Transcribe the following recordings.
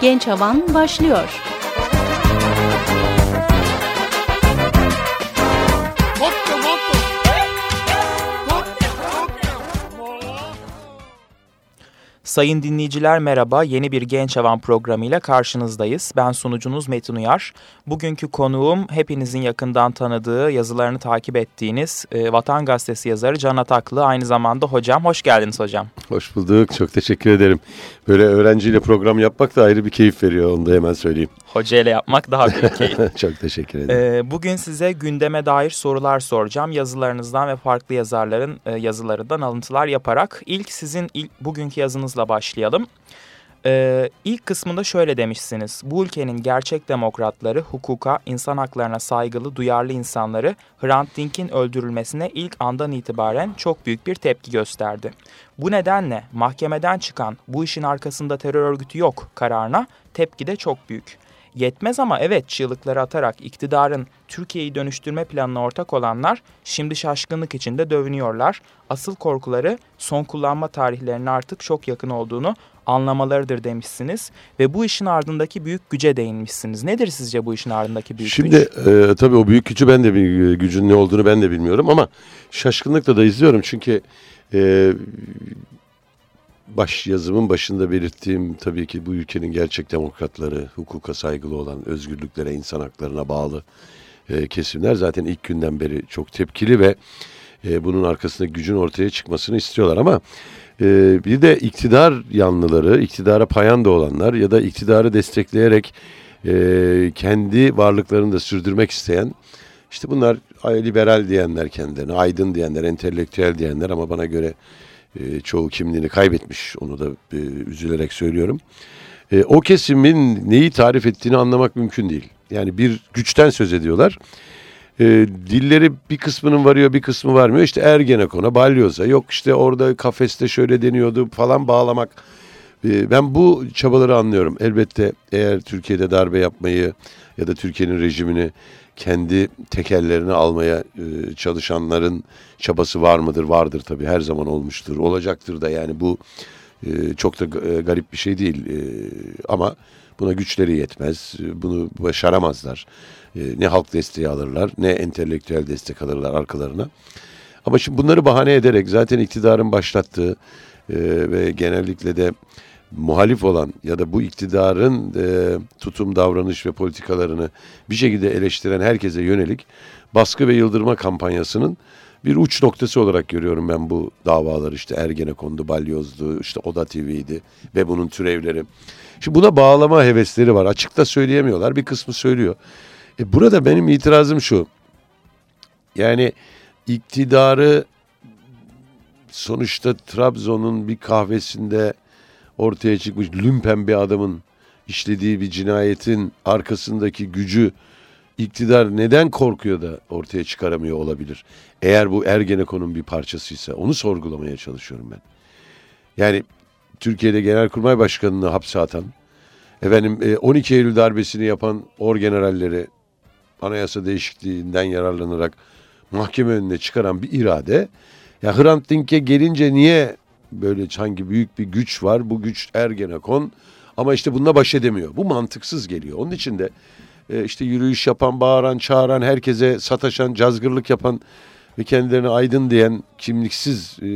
Genç Havan başlıyor. Sayın dinleyiciler merhaba. Yeni bir Genç Havan programıyla karşınızdayız. Ben sunucunuz Metin Uyar. Bugünkü konuğum hepinizin yakından tanıdığı, yazılarını takip ettiğiniz e, Vatan Gazetesi yazarı Can Ataklı. Aynı zamanda hocam. Hoş geldiniz hocam. Hoş bulduk. Çok teşekkür ederim. Böyle öğrenciyle program yapmak da ayrı bir keyif veriyor. Onu da hemen söyleyeyim. Hoca ile yapmak daha büyük keyif. Çok teşekkür ederim. Ee, bugün size gündeme dair sorular soracağım. Yazılarınızdan ve farklı yazarların e, yazılarından alıntılar yaparak. ilk sizin ilk bugünkü yazınızla başlayalım. Ee, ilk kısmında şöyle demişsiniz. Bu ülkenin gerçek demokratları hukuka, insan haklarına saygılı, duyarlı insanları Hrant Dink'in öldürülmesine ilk andan itibaren çok büyük bir tepki gösterdi. Bu nedenle mahkemeden çıkan bu işin arkasında terör örgütü yok kararına tepki de çok büyük. Yetmez ama evet çığlıkları atarak iktidarın Türkiye'yi dönüştürme planına ortak olanlar şimdi şaşkınlık içinde dövünüyorlar. Asıl korkuları son kullanma tarihlerinin artık çok yakın olduğunu anlamalarıdır demişsiniz. Ve bu işin ardındaki büyük güce değinmişsiniz. Nedir sizce bu işin ardındaki büyük Şimdi, güç? Şimdi e, tabii o büyük gücü ben de bir gücün ne olduğunu ben de bilmiyorum ama şaşkınlıkla da izliyorum. Çünkü e, baş yazımın başında belirttiğim tabii ki bu ülkenin gerçek demokratları, hukuka saygılı olan, özgürlüklere, insan haklarına bağlı e, kesimler zaten ilk günden beri çok tepkili ve e, bunun arkasında gücün ortaya çıkmasını istiyorlar. Ama e, bir de iktidar yanlıları, iktidara payanda olanlar ya da iktidarı destekleyerek e, kendi varlıklarını da sürdürmek isteyen işte bunlar liberal diyenler kendilerine, aydın diyenler, entelektüel diyenler ama bana göre e, çoğu kimliğini kaybetmiş. Onu da e, üzülerek söylüyorum. E, o kesimin neyi tarif ettiğini anlamak mümkün değil. Yani bir güçten söz ediyorlar. E, dilleri bir kısmının varıyor bir kısmı varmıyor. İşte Ergenekon'a, Balyoz'a yok işte orada kafeste şöyle deniyordu falan bağlamak. E, ben bu çabaları anlıyorum. Elbette eğer Türkiye'de darbe yapmayı ya da Türkiye'nin rejimini kendi tekellerini almaya e, çalışanların çabası var mıdır? Vardır tabii her zaman olmuştur. Olacaktır da yani bu e, çok da e, garip bir şey değil. Ama buna güçleri yetmez. Bunu başaramazlar. Ne halk desteği alırlar ne entelektüel destek alırlar arkalarına. Ama şimdi bunları bahane ederek zaten iktidarın başlattığı ve genellikle de muhalif olan ya da bu iktidarın e, tutum, davranış ve politikalarını bir şekilde eleştiren herkese yönelik baskı ve yıldırma kampanyasının bir uç noktası olarak görüyorum ben bu davaları işte Ergenekon'du, Balyoz'du, işte Oda TV'ydi ve bunun türevleri. Şimdi buna bağlama hevesleri var. Açıkta söyleyemiyorlar. Bir kısmı söylüyor. E burada benim itirazım şu. Yani iktidarı sonuçta Trabzon'un bir kahvesinde ortaya çıkmış lümpen bir adamın işlediği bir cinayetin arkasındaki gücü iktidar neden korkuyor da ortaya çıkaramıyor olabilir? Eğer bu Ergenekon'un bir parçasıysa onu sorgulamaya çalışıyorum ben. Yani Türkiye'de Genelkurmay Başkanı'nı hapse atan, efendim 12 e, Eylül darbesini yapan orgeneralleri anayasa değişikliğinden yararlanarak mahkeme önüne çıkaran bir irade, ya Hrant Dink'e gelince niye böyle sanki büyük bir güç var. Bu güç Ergenekon ama işte bununla baş edemiyor. Bu mantıksız geliyor. Onun için de e, işte yürüyüş yapan, bağıran, çağıran, herkese sataşan, cazgırlık yapan ve kendilerine aydın diyen kimliksiz e,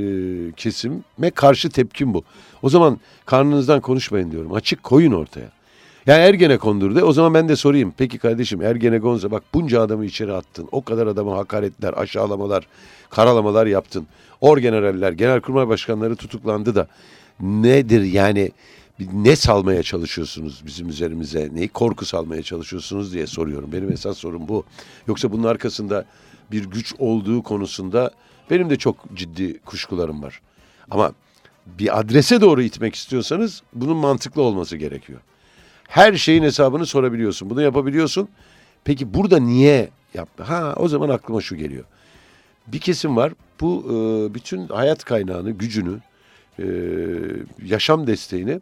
kesime karşı tepkim bu. O zaman karnınızdan konuşmayın diyorum. Açık koyun ortaya. Yani Ergenekon'dur de o zaman ben de sorayım. Peki kardeşim Ergenekon'sa bak bunca adamı içeri attın. O kadar adamı hakaretler, aşağılamalar, karalamalar yaptın. Orgeneraller, genelkurmay başkanları tutuklandı da nedir yani ne salmaya çalışıyorsunuz bizim üzerimize? Neyi korku salmaya çalışıyorsunuz diye soruyorum. Benim esas sorum bu. Yoksa bunun arkasında bir güç olduğu konusunda benim de çok ciddi kuşkularım var. Ama bir adrese doğru itmek istiyorsanız bunun mantıklı olması gerekiyor. Her şeyin hesabını sorabiliyorsun. Bunu yapabiliyorsun. Peki burada niye yaptı? Ha o zaman aklıma şu geliyor. Bir kesim var. Bu e, bütün hayat kaynağını, gücünü, e, yaşam desteğini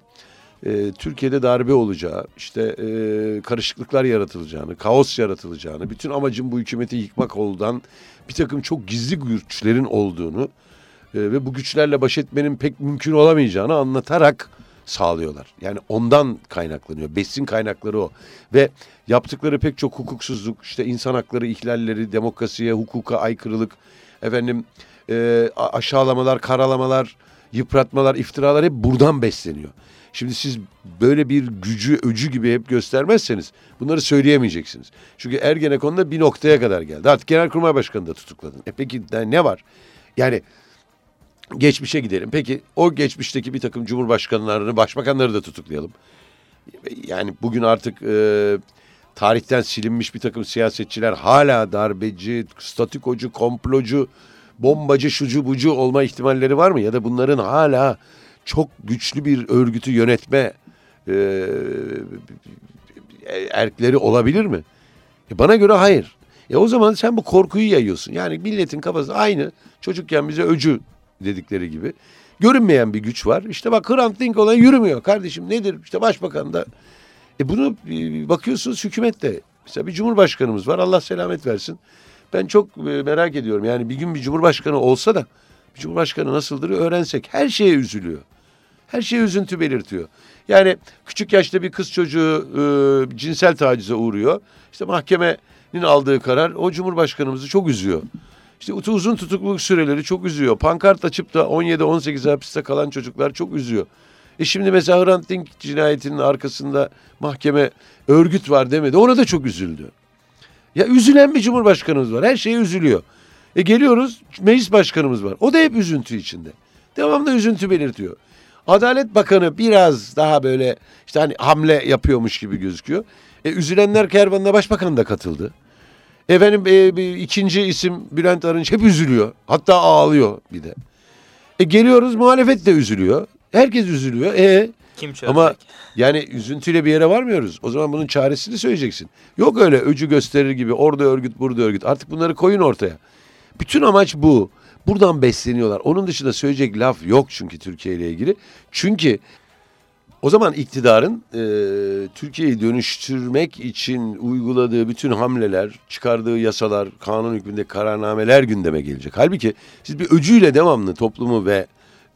e, Türkiye'de darbe olacağı, işte e, karışıklıklar yaratılacağını, kaos yaratılacağını, bütün amacın bu hükümeti yıkmak olduğundan bir takım çok gizli güçlerin olduğunu e, ve bu güçlerle baş etmenin pek mümkün olamayacağını anlatarak sağlıyorlar. Yani ondan kaynaklanıyor. Besin kaynakları o. Ve yaptıkları pek çok hukuksuzluk, işte insan hakları ihlalleri, demokrasiye, hukuka aykırılık, efendim e, aşağılamalar, karalamalar, yıpratmalar, iftiralar hep buradan besleniyor. Şimdi siz böyle bir gücü, öcü gibi hep göstermezseniz bunları söyleyemeyeceksiniz. Çünkü Ergenekon'da bir noktaya kadar geldi. Artık Genelkurmay Başkanı da tutukladın. E peki ne var? Yani geçmişe gidelim. Peki o geçmişteki bir takım cumhurbaşkanlarını, başbakanları da tutuklayalım. Yani bugün artık e, tarihten silinmiş bir takım siyasetçiler hala darbeci, statikocu, komplocu, bombacı, şucu bucu olma ihtimalleri var mı? Ya da bunların hala çok güçlü bir örgütü yönetme e, erkleri olabilir mi? E bana göre hayır. E o zaman sen bu korkuyu yayıyorsun. Yani milletin kafası aynı çocukken bize öcü dedikleri gibi. Görünmeyen bir güç var. İşte bak Hrant Dink olan yürümüyor kardeşim nedir? İşte başbakan da. E bunu e, bakıyorsunuz hükümet de. Mesela bir cumhurbaşkanımız var Allah selamet versin. Ben çok e, merak ediyorum. Yani bir gün bir cumhurbaşkanı olsa da bir cumhurbaşkanı nasıldır öğrensek. Her şeye üzülüyor. Her şeye üzüntü belirtiyor. Yani küçük yaşta bir kız çocuğu e, cinsel tacize uğruyor. İşte mahkemenin aldığı karar o cumhurbaşkanımızı çok üzüyor. İşte uzun tutukluluk süreleri çok üzüyor. Pankart açıp da 17-18 hapiste kalan çocuklar çok üzüyor. E şimdi mesela Hrant Dink cinayetinin arkasında mahkeme örgüt var demedi. Ona da çok üzüldü. Ya üzülen bir cumhurbaşkanımız var. Her şeye üzülüyor. E geliyoruz meclis başkanımız var. O da hep üzüntü içinde. Devamlı üzüntü belirtiyor. Adalet Bakanı biraz daha böyle işte hani hamle yapıyormuş gibi gözüküyor. E, üzülenler kervanına başbakan da katıldı. Efendim e, bir ikinci isim Bülent Arınç hep üzülüyor. Hatta ağlıyor bir de. E, geliyoruz muhalefet de üzülüyor. Herkes üzülüyor. E Kim çözecek? ama yani üzüntüyle bir yere varmıyoruz. O zaman bunun çaresini söyleyeceksin. Yok öyle öcü gösterir gibi orada örgüt burada örgüt. Artık bunları koyun ortaya. Bütün amaç bu. Buradan besleniyorlar. Onun dışında söyleyecek laf yok çünkü Türkiye ile ilgili. Çünkü o zaman iktidarın e, Türkiye'yi dönüştürmek için uyguladığı bütün hamleler, çıkardığı yasalar, kanun hükmünde kararnameler gündeme gelecek. Halbuki siz bir öcüyle devamlı toplumu ve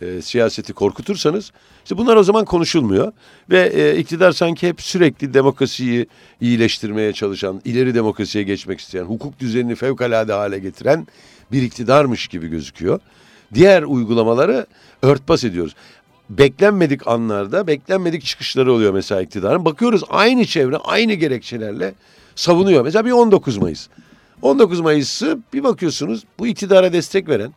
e, siyaseti korkutursanız işte bunlar o zaman konuşulmuyor. Ve e, iktidar sanki hep sürekli demokrasiyi iyileştirmeye çalışan, ileri demokrasiye geçmek isteyen, hukuk düzenini fevkalade hale getiren bir iktidarmış gibi gözüküyor. Diğer uygulamaları örtbas ediyoruz. Beklenmedik anlarda beklenmedik çıkışları oluyor mesela iktidarın. Bakıyoruz aynı çevre aynı gerekçelerle savunuyor. Mesela bir 19 Mayıs. 19 Mayıs'ı bir bakıyorsunuz bu iktidara destek veren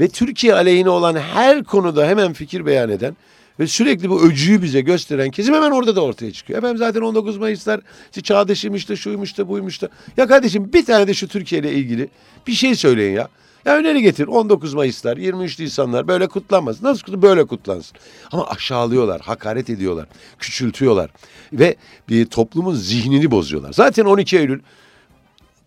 ve Türkiye aleyhine olan her konuda hemen fikir beyan eden ve sürekli bu öcüyü bize gösteren kesim hemen orada da ortaya çıkıyor. Efendim zaten 19 Mayıs'lar işte çağdaşıymış da şuymuş da buymuş da. Ya kardeşim bir tane de şu Türkiye ile ilgili bir şey söyleyin ya. Ya öneri getir 19 Mayıs'lar 23 Nisanlar böyle kutlanmaz. Nasıl böyle kutlansın? Ama aşağılıyorlar, hakaret ediyorlar, küçültüyorlar ve bir toplumun zihnini bozuyorlar. Zaten 12 Eylül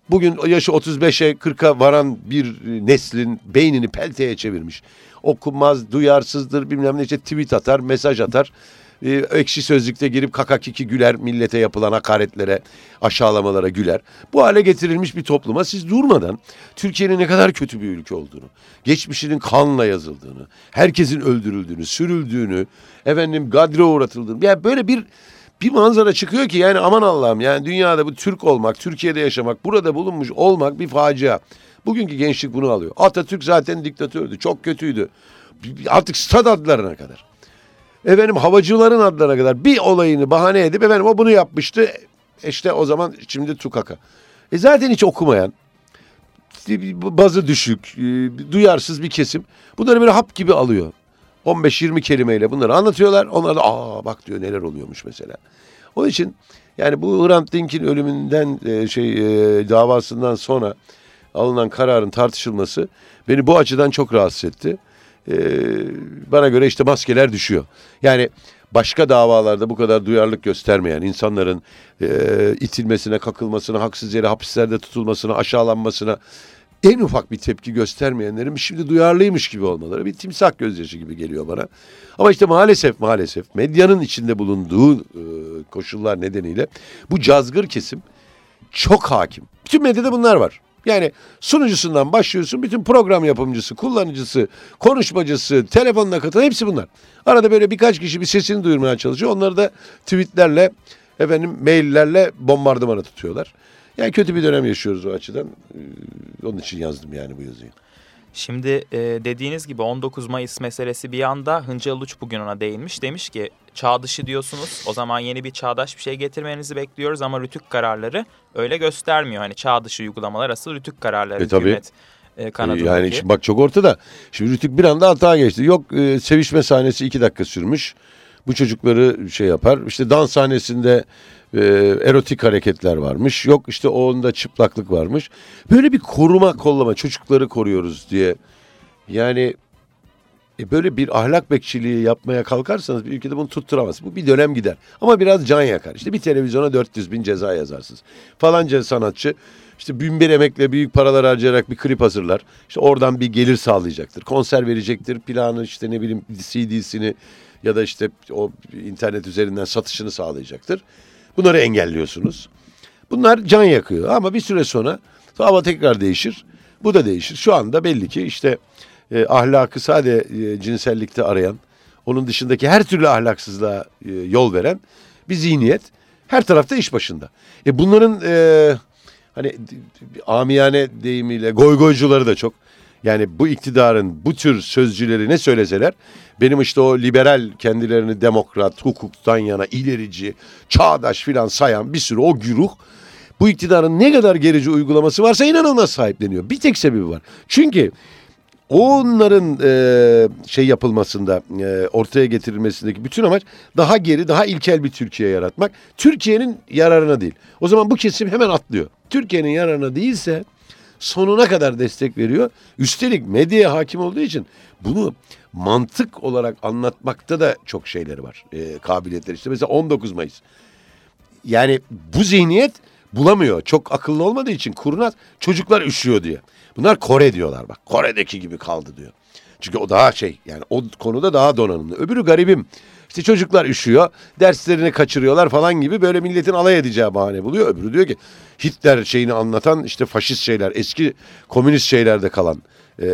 bugün yaşı 35'e 40'a varan bir neslin beynini pelteye çevirmiş. Okunmaz, duyarsızdır bilmem ne işte tweet atar, mesaj atar e, ekşi sözlükte girip kakakiki güler millete yapılan hakaretlere, aşağılamalara güler. Bu hale getirilmiş bir topluma siz durmadan Türkiye'nin ne kadar kötü bir ülke olduğunu, geçmişinin kanla yazıldığını, herkesin öldürüldüğünü, sürüldüğünü, efendim gadre uğratıldığını. Yani böyle bir bir manzara çıkıyor ki yani aman Allah'ım yani dünyada bu Türk olmak, Türkiye'de yaşamak, burada bulunmuş olmak bir facia. Bugünkü gençlik bunu alıyor. Atatürk zaten diktatördü, çok kötüydü. Artık stad adlarına kadar efendim havacıların adlarına kadar bir olayını bahane edip efendim o bunu yapmıştı. İşte o zaman şimdi tukaka. E zaten hiç okumayan, bazı düşük, e, duyarsız bir kesim bunları böyle hap gibi alıyor. 15-20 kelimeyle bunları anlatıyorlar. Onlar da aa bak diyor neler oluyormuş mesela. Onun için yani bu Hrant Dink'in ölümünden e, şey e, davasından sonra alınan kararın tartışılması beni bu açıdan çok rahatsız etti e, bana göre işte maskeler düşüyor. Yani başka davalarda bu kadar duyarlılık göstermeyen insanların e, itilmesine, kakılmasına, haksız yere hapislerde tutulmasına, aşağılanmasına en ufak bir tepki göstermeyenlerin şimdi duyarlıymış gibi olmaları bir timsah gözyaşı gibi geliyor bana. Ama işte maalesef maalesef medyanın içinde bulunduğu e, koşullar nedeniyle bu cazgır kesim çok hakim. Bütün medyada bunlar var. Yani sunucusundan başlıyorsun bütün program yapımcısı, kullanıcısı, konuşmacısı, telefonla katılan hepsi bunlar. Arada böyle birkaç kişi bir sesini duyurmaya çalışıyor. Onları da tweetlerle, efendim maillerle bombardımana tutuyorlar. Yani kötü bir dönem yaşıyoruz o açıdan. Ee, Onun için yazdım yani bu yazıyı. Şimdi e, dediğiniz gibi 19 Mayıs meselesi bir yanda Hıncal Uluç bugün ona değinmiş. Demiş ki çağ dışı diyorsunuz o zaman yeni bir çağdaş bir şey getirmenizi bekliyoruz ama rütük kararları öyle göstermiyor. Hani çağ dışı uygulamalar asıl rütük kararları E, tabii. hükümet e, kanadındaki. Yani şimdi bak çok ortada. Şimdi Rütük bir anda hata geçti. Yok e, sevişme sahnesi iki dakika sürmüş. Bu çocukları şey yapar. İşte dans sahnesinde e, erotik hareketler varmış. Yok işte onda çıplaklık varmış. Böyle bir koruma kollama çocukları koruyoruz diye. Yani e, böyle bir ahlak bekçiliği yapmaya kalkarsanız bir ülkede bunu tutturamazsınız. Bu bir dönem gider. Ama biraz can yakar. İşte bir televizyona 400 bin ceza yazarsınız. Falanca sanatçı işte bin bir emekle büyük paralar harcayarak bir klip hazırlar. İşte oradan bir gelir sağlayacaktır. Konser verecektir. Planı işte ne bileyim CD'sini ya da işte o internet üzerinden satışını sağlayacaktır. Bunları engelliyorsunuz. Bunlar can yakıyor ama bir süre sonra hava tekrar değişir. Bu da değişir. Şu anda belli ki işte e, ahlakı sade e, cinsellikte arayan, onun dışındaki her türlü ahlaksızlığa e, yol veren bir zihniyet her tarafta iş başında. E bunların e, hani amiyane deyimiyle goygoycuları da çok. Yani bu iktidarın bu tür sözcüleri ne söyleseler benim işte o liberal kendilerini demokrat, hukuktan yana ilerici, çağdaş filan sayan bir sürü o güruh bu iktidarın ne kadar gerici uygulaması varsa inanılmaz sahipleniyor. Bir tek sebebi var. Çünkü onların e, şey yapılmasında, e, ortaya getirilmesindeki bütün amaç daha geri, daha ilkel bir Türkiye yaratmak. Türkiye'nin yararına değil. O zaman bu kesim hemen atlıyor. Türkiye'nin yararına değilse sonuna kadar destek veriyor. Üstelik medyaya hakim olduğu için bunu mantık olarak anlatmakta da çok şeyleri var. E, kabiliyetleri işte mesela 19 Mayıs. Yani bu zihniyet bulamıyor. Çok akıllı olmadığı için kurnaz çocuklar üşüyor diye. Bunlar Kore diyorlar bak. Kore'deki gibi kaldı diyor. Çünkü o daha şey yani o konuda daha donanımlı. Öbürü garibim. İşte çocuklar üşüyor, derslerini kaçırıyorlar falan gibi böyle milletin alay edeceği bahane buluyor. Öbürü diyor ki Hitler şeyini anlatan işte faşist şeyler, eski komünist şeylerde kalan, e,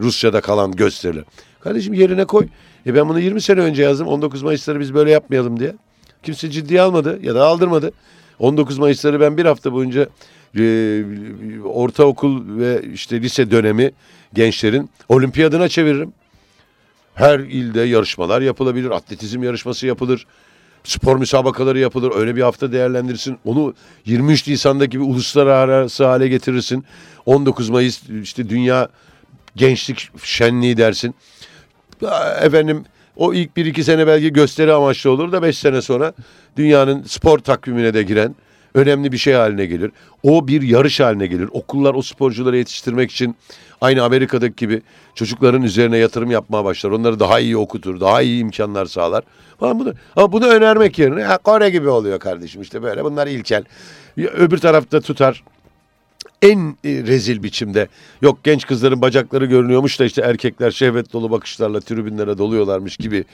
Rusya'da kalan gösteriler. Kardeşim yerine koy. E ben bunu 20 sene önce yazdım. 19 Mayıs'ları biz böyle yapmayalım diye. Kimse ciddiye almadı ya da aldırmadı. 19 Mayıs'ları ben bir hafta boyunca e, ortaokul ve işte lise dönemi gençlerin olimpiyadına çeviririm. Her ilde yarışmalar yapılabilir, atletizm yarışması yapılır, spor müsabakaları yapılır. Öyle bir hafta değerlendirirsin. Onu 23 Nisan'daki bir uluslararası hale getirirsin. 19 Mayıs işte Dünya Gençlik Şenliği dersin. Efendim o ilk bir iki sene belki gösteri amaçlı olur da beş sene sonra dünyanın spor takvimine de giren önemli bir şey haline gelir. O bir yarış haline gelir. Okullar o sporcuları yetiştirmek için aynı Amerika'daki gibi çocukların üzerine yatırım yapmaya başlar. Onları daha iyi okutur, daha iyi imkanlar sağlar. Falan bunu, ama bunu önermek yerine ha, Kore gibi oluyor kardeşim işte böyle bunlar ilkel. Öbür tarafta tutar en e, rezil biçimde yok genç kızların bacakları görünüyormuş da işte erkekler şehvet dolu bakışlarla tribünlere doluyorlarmış gibi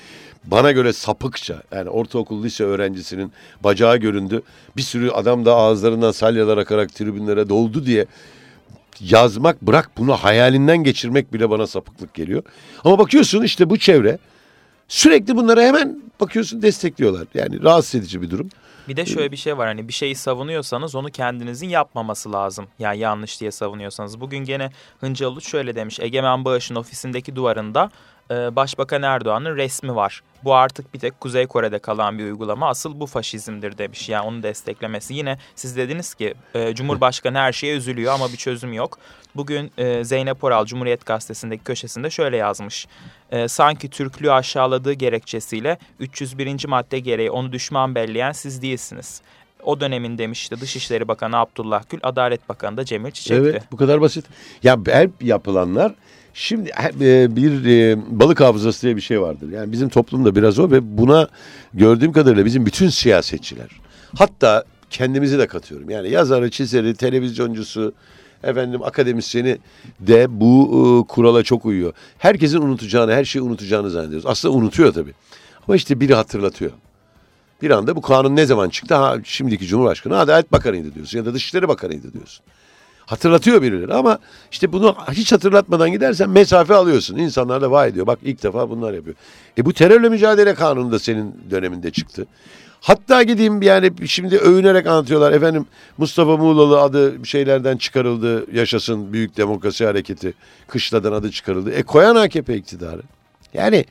bana göre sapıkça yani ortaokul lise öğrencisinin bacağı göründü bir sürü adam da ağızlarından salyalar akarak tribünlere doldu diye yazmak bırak bunu hayalinden geçirmek bile bana sapıklık geliyor. Ama bakıyorsun işte bu çevre sürekli bunlara hemen bakıyorsun destekliyorlar. Yani rahatsız edici bir durum. Bir de şöyle bir şey var hani bir şeyi savunuyorsanız onu kendinizin yapmaması lazım. Yani yanlış diye savunuyorsanız. Bugün gene Hıncal Uluç şöyle demiş. Egemen Bağış'ın ofisindeki duvarında Başbakan Erdoğan'ın resmi var. Bu artık bir tek Kuzey Kore'de kalan bir uygulama. Asıl bu faşizmdir demiş. Yani onu desteklemesi. Yine siz dediniz ki e, Cumhurbaşkanı her şeye üzülüyor ama bir çözüm yok. Bugün e, Zeynep Oral Cumhuriyet Gazetesi'ndeki köşesinde şöyle yazmış. E, sanki Türklüğü aşağıladığı gerekçesiyle 301. madde gereği onu düşman belleyen siz değilsiniz. O dönemin demişti Dışişleri Bakanı Abdullah Gül, Adalet Bakanı da Cemil Çiçek'ti. Evet bu kadar basit. Ya hep yapılanlar şimdi e, bir e, balık hafızası diye bir şey vardır. Yani bizim toplumda biraz o ve buna gördüğüm kadarıyla bizim bütün siyasetçiler hatta kendimizi de katıyorum. Yani yazarı, çizeri, televizyoncusu, efendim akademisyeni de bu e, kurala çok uyuyor. Herkesin unutacağını, her şeyi unutacağını zannediyoruz. Aslında unutuyor tabii. Ama işte biri hatırlatıyor. Bir anda bu kanun ne zaman çıktı? Ha şimdiki Cumhurbaşkanı Adalet Bakanı'ydı diyorsun ya da Dışişleri Bakanı'ydı diyorsun. Hatırlatıyor birileri ama işte bunu hiç hatırlatmadan gidersen mesafe alıyorsun. İnsanlar da vay diyor bak ilk defa bunlar yapıyor. E bu terörle mücadele kanunu da senin döneminde çıktı. Hatta gideyim yani şimdi övünerek anlatıyorlar. Efendim Mustafa Muğlalı adı şeylerden çıkarıldı. Yaşasın Büyük Demokrasi Hareketi. Kışladan adı çıkarıldı. E koyan AKP iktidarı. Yani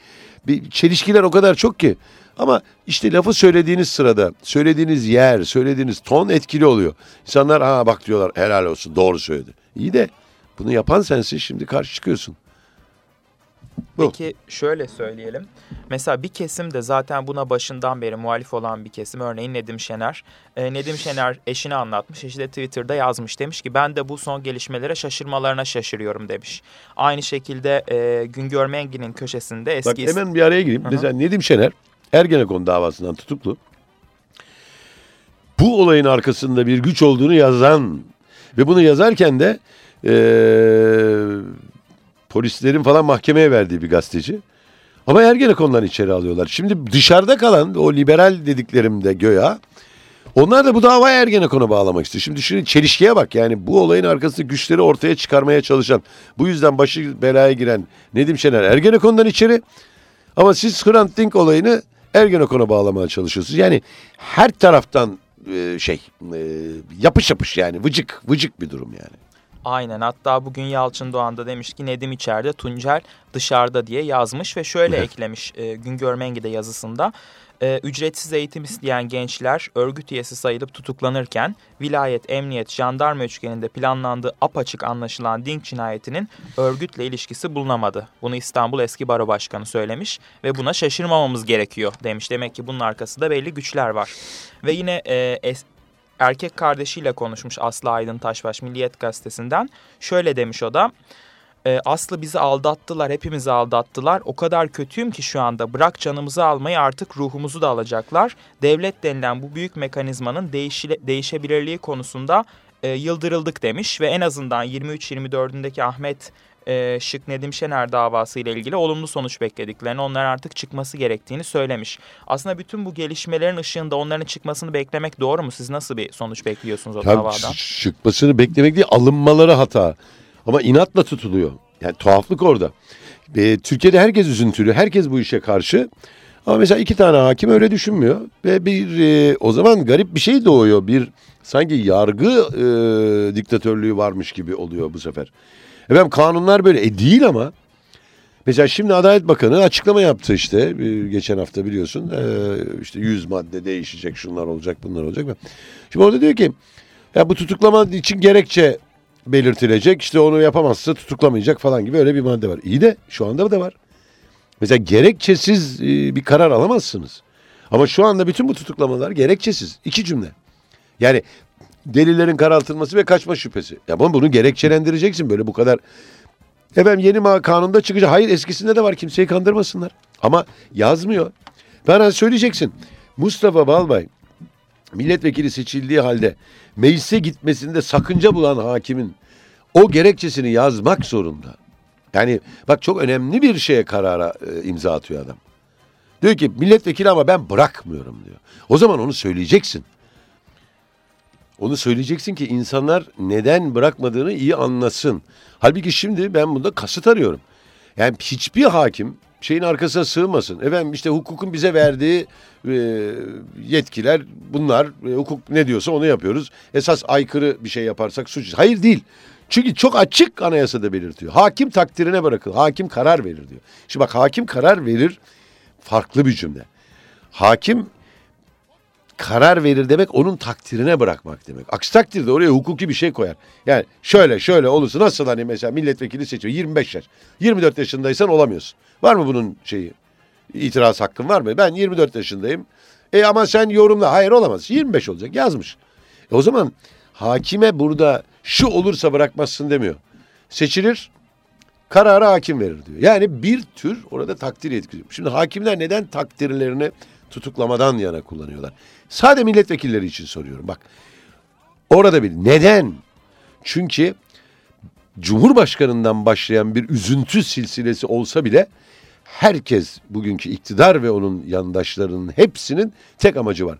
bir çelişkiler o kadar çok ki. Ama işte lafı söylediğiniz sırada, söylediğiniz yer, söylediğiniz ton etkili oluyor. İnsanlar ha bak diyorlar helal olsun doğru söyledi. İyi de bunu yapan sensin şimdi karşı çıkıyorsun. Bu. Peki şöyle söyleyelim. Mesela bir kesim de zaten buna başından beri muhalif olan bir kesim. Örneğin Nedim Şener. E, Nedim Şener eşini anlatmış. Eşi de Twitter'da yazmış. Demiş ki ben de bu son gelişmelere şaşırmalarına şaşırıyorum demiş. Aynı şekilde e, Güngör Mengi'nin köşesinde eski... Bak hemen bir araya gireyim. Hı-hı. Mesela Nedim Şener Ergenekon davasından tutuklu. Bu olayın arkasında bir güç olduğunu yazan ve bunu yazarken de e, polislerin falan mahkemeye verdiği bir gazeteci. Ama Ergenekon'dan içeri alıyorlar. Şimdi dışarıda kalan o liberal dediklerimde göya onlar da bu davayı Ergenekon'a bağlamak istiyor. Şimdi düşünün çelişkiye bak yani bu olayın arkasında güçleri ortaya çıkarmaya çalışan bu yüzden başı belaya giren Nedim Şener Ergenekon'dan içeri ama siz Hrant Dink olayını Ergenekon'a bağlamaya çalışıyorsunuz. Yani her taraftan e, şey e, yapış yapış yani vıcık vıcık bir durum yani. Aynen hatta bugün Yalçın Doğan da demiş ki Nedim içeride Tuncel dışarıda diye yazmış ve şöyle eklemiş e, Güngör Mengi'de yazısında. E, ücretsiz eğitim isteyen gençler örgüt üyesi sayılıp tutuklanırken vilayet, emniyet, jandarma üçgeninde planlandığı apaçık anlaşılan Dink cinayetinin örgütle ilişkisi bulunamadı. Bunu İstanbul eski baro başkanı söylemiş ve buna şaşırmamamız gerekiyor demiş. Demek ki bunun arkasında belli güçler var. Ve yine e, es, erkek kardeşiyle konuşmuş Aslı Aydın Taşbaş Milliyet Gazetesi'nden. Şöyle demiş o da. E, Aslı bizi aldattılar, hepimizi aldattılar. O kadar kötüyüm ki şu anda bırak canımızı almayı artık ruhumuzu da alacaklar. Devlet denilen bu büyük mekanizmanın değişile, değişebilirliği konusunda e, yıldırıldık demiş. Ve en azından 23-24'ündeki Ahmet e, Şık Nedim Şener davası ile ilgili olumlu sonuç beklediklerini, onların artık çıkması gerektiğini söylemiş. Aslında bütün bu gelişmelerin ışığında onların çıkmasını beklemek doğru mu? Siz nasıl bir sonuç bekliyorsunuz o Tabii davadan? Çıkmasını beklemek değil, alınmaları hata. Ama inatla tutuluyor. Yani tuhaflık orada. E, Türkiye'de herkes üzüntülü, herkes bu işe karşı. Ama mesela iki tane hakim öyle düşünmüyor. Ve bir e, o zaman garip bir şey doğuyor. Bir sanki yargı e, diktatörlüğü varmış gibi oluyor bu sefer. Efendim kanunlar böyle. E değil ama. Mesela şimdi Adalet Bakanı açıklama yaptı işte e, geçen hafta biliyorsun. E, işte 100 madde değişecek, şunlar olacak, bunlar olacak. Şimdi orada diyor ki ya bu tutuklama için gerekçe belirtilecek. İşte onu yapamazsa tutuklamayacak falan gibi öyle bir madde var. İyi de şu anda da var. Mesela gerekçesiz e, bir karar alamazsınız. Ama şu anda bütün bu tutuklamalar gerekçesiz. İki cümle. Yani delillerin karaltılması ve kaçma şüphesi. Ya bunu gerekçelendireceksin böyle bu kadar. Efendim yeni kanunda çıkacak. Hayır eskisinde de var kimseyi kandırmasınlar. Ama yazmıyor. Bana söyleyeceksin. Mustafa Balbay milletvekili seçildiği halde meclise gitmesinde sakınca bulan hakimin o gerekçesini yazmak zorunda. Yani bak çok önemli bir şeye karara e, imza atıyor adam. Diyor ki milletvekili ama ben bırakmıyorum diyor. O zaman onu söyleyeceksin. Onu söyleyeceksin ki insanlar neden bırakmadığını iyi anlasın. Halbuki şimdi ben bunda kasıt arıyorum. Yani hiçbir hakim şeyin arkasına sığmasın. Efendim işte hukukun bize verdiği e, yetkiler bunlar. E, hukuk ne diyorsa onu yapıyoruz. Esas aykırı bir şey yaparsak suç. Hayır değil. Çünkü çok açık anayasada belirtiyor. Hakim takdirine bırakıl. Hakim karar verir diyor. Şimdi bak hakim karar verir farklı bir cümle. Hakim karar verir demek onun takdirine bırakmak demek. Aksi takdirde oraya hukuki bir şey koyar. Yani şöyle şöyle olursa nasıl hani mesela milletvekili seçiyor 25 yaş. 24 yaşındaysan olamıyorsun. Var mı bunun şeyi? İtiraz hakkın var mı? Ben 24 yaşındayım. E ama sen yorumla. Hayır olamaz. 25 olacak yazmış. E o zaman hakime burada şu olursa bırakmazsın demiyor. Seçilir kararı hakim verir diyor. Yani bir tür orada takdir etkisi. Şimdi hakimler neden takdirlerini tutuklamadan yana kullanıyorlar? Sade milletvekilleri için soruyorum. Bak orada bir neden? Çünkü Cumhurbaşkanından başlayan bir üzüntü silsilesi olsa bile herkes bugünkü iktidar ve onun yandaşlarının hepsinin tek amacı var.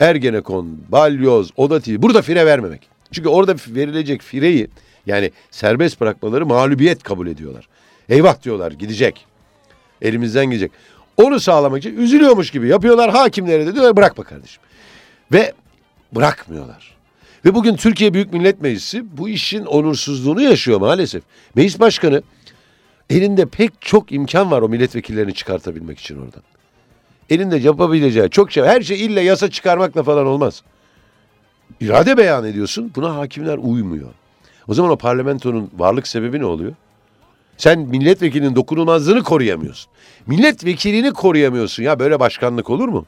Ergenekon, Balyoz, Oda TV burada fire vermemek. Çünkü orada verilecek fireyi yani serbest bırakmaları mağlubiyet kabul ediyorlar. Eyvah diyorlar gidecek. Elimizden gidecek. Onu sağlamak için üzülüyormuş gibi yapıyorlar. Hakimlere de diyorlar bırakma kardeşim. Ve bırakmıyorlar. Ve bugün Türkiye Büyük Millet Meclisi bu işin onursuzluğunu yaşıyor maalesef. Meclis Başkanı elinde pek çok imkan var o milletvekillerini çıkartabilmek için oradan. Elinde yapabileceği çok şey. Her şey illa yasa çıkarmakla falan olmaz. İrade beyan ediyorsun. Buna hakimler uymuyor. O zaman o parlamentonun varlık sebebi ne oluyor? Sen milletvekilinin dokunulmazlığını koruyamıyorsun. Milletvekilini koruyamıyorsun. Ya böyle başkanlık olur mu?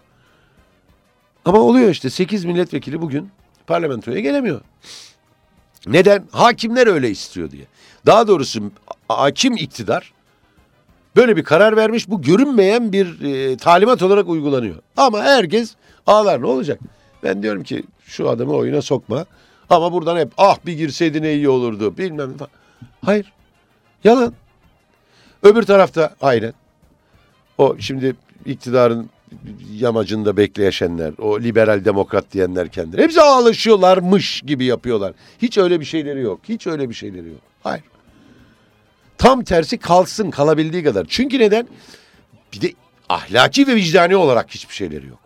Ama oluyor işte 8 milletvekili bugün parlamentoya gelemiyor. Neden? Hakimler öyle istiyor diye. Daha doğrusu hakim iktidar böyle bir karar vermiş. Bu görünmeyen bir e, talimat olarak uygulanıyor. Ama herkes ağlar ne olacak? Ben diyorum ki şu adamı oyuna sokma. Ama buradan hep ah bir girseydin iyi olurdu bilmem. Hayır. Yalan. Öbür tarafta aynen. O şimdi iktidarın yamacında bekleyenler, o liberal demokrat diyenler kendileri. Hepsi ağlaşıyorlarmış gibi yapıyorlar. Hiç öyle bir şeyleri yok. Hiç öyle bir şeyleri yok. Hayır. Tam tersi kalsın kalabildiği kadar. Çünkü neden? Bir de ahlaki ve vicdani olarak hiçbir şeyleri yok.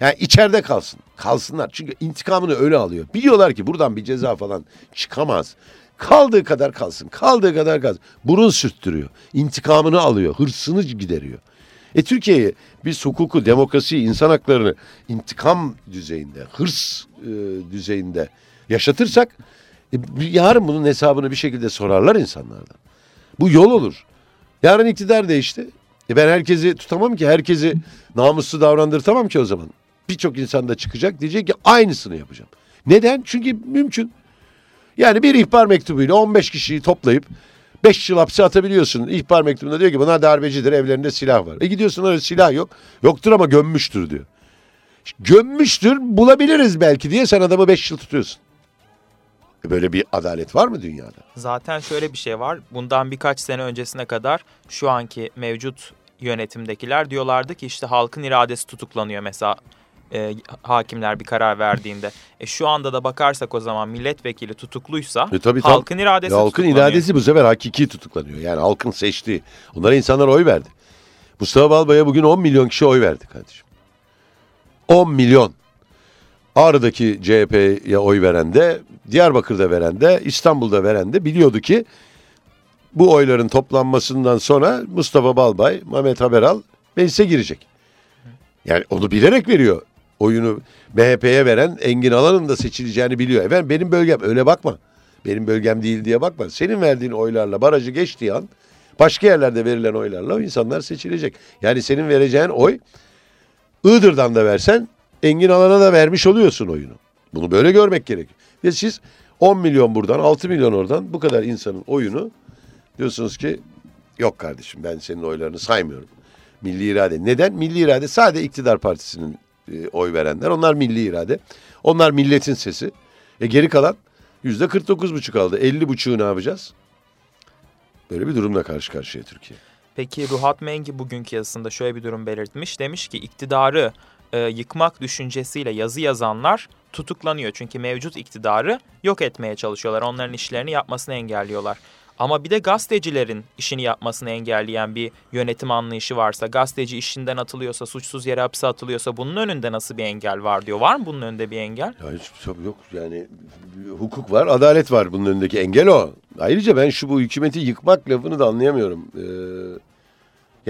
Yani içeride kalsın. Kalsınlar. Çünkü intikamını öyle alıyor. Biliyorlar ki buradan bir ceza falan çıkamaz. Kaldığı kadar kalsın. Kaldığı kadar kalsın. Burun sürttürüyor. İntikamını alıyor. Hırsını gideriyor. E Türkiye'yi biz hukuku, demokrasiyi, insan haklarını intikam düzeyinde, hırs e, düzeyinde yaşatırsak e, yarın bunun hesabını bir şekilde sorarlar insanlardan. Bu yol olur. Yarın iktidar değişti. E ben herkesi tutamam ki. Herkesi namuslu davrandırtamam ki o zaman. Birçok insan da çıkacak diyecek ki aynısını yapacağım. Neden? Çünkü mümkün. Yani bir ihbar mektubuyla 15 kişiyi toplayıp 5 yıl hapse atabiliyorsun. İhbar mektubunda diyor ki bunlar darbecidir evlerinde silah var. E gidiyorsun öyle silah yok. Yoktur ama gömmüştür diyor. Gömmüştür bulabiliriz belki diye sen adamı 5 yıl tutuyorsun. E böyle bir adalet var mı dünyada? Zaten şöyle bir şey var. Bundan birkaç sene öncesine kadar şu anki mevcut yönetimdekiler diyorlardı ki işte halkın iradesi tutuklanıyor mesela e, hakimler bir karar verdiğinde. E, şu anda da bakarsak o zaman milletvekili tutukluysa e, tabii, halkın iradesi ya, Halkın iradesi bu sefer hakiki tutuklanıyor. Yani halkın seçtiği. Onlara insanlar oy verdi. Mustafa Balbay'a bugün 10 milyon kişi oy verdi kardeşim. 10 milyon. Ağrı'daki CHP'ye oy veren de, Diyarbakır'da veren de, İstanbul'da veren de biliyordu ki bu oyların toplanmasından sonra Mustafa Balbay, Mehmet Haberal meclise girecek. Yani onu bilerek veriyor. Oyunu MHP'ye veren Engin Alan'ın da seçileceğini biliyor. Efendim benim bölgem öyle bakma. Benim bölgem değil diye bakma. Senin verdiğin oylarla barajı geçtiği an başka yerlerde verilen oylarla o insanlar seçilecek. Yani senin vereceğin oy Iğdır'dan da versen Engin Alan'a da vermiş oluyorsun oyunu. Bunu böyle görmek gerek. Ve siz 10 milyon buradan 6 milyon oradan bu kadar insanın oyunu diyorsunuz ki yok kardeşim ben senin oylarını saymıyorum. Milli irade. Neden? Milli irade sadece iktidar partisinin e, oy verenler. Onlar milli irade. Onlar milletin sesi. E geri kalan yüzde 49 buçuk aldı. 50 buçuğu ne yapacağız? Böyle bir durumla karşı karşıya Türkiye. Peki Ruhat Mengi bugünkü yazısında şöyle bir durum belirtmiş. Demiş ki iktidarı e, yıkmak düşüncesiyle yazı yazanlar tutuklanıyor. Çünkü mevcut iktidarı yok etmeye çalışıyorlar. Onların işlerini yapmasını engelliyorlar. Ama bir de gazetecilerin işini yapmasını engelleyen bir yönetim anlayışı varsa, gazeteci işinden atılıyorsa, suçsuz yere hapse atılıyorsa bunun önünde nasıl bir engel var diyor. Var mı bunun önünde bir engel? Ya hiç şey yok yani hukuk var, adalet var bunun önündeki engel o. Ayrıca ben şu bu hükümeti yıkmak lafını da anlayamıyorum. Ee,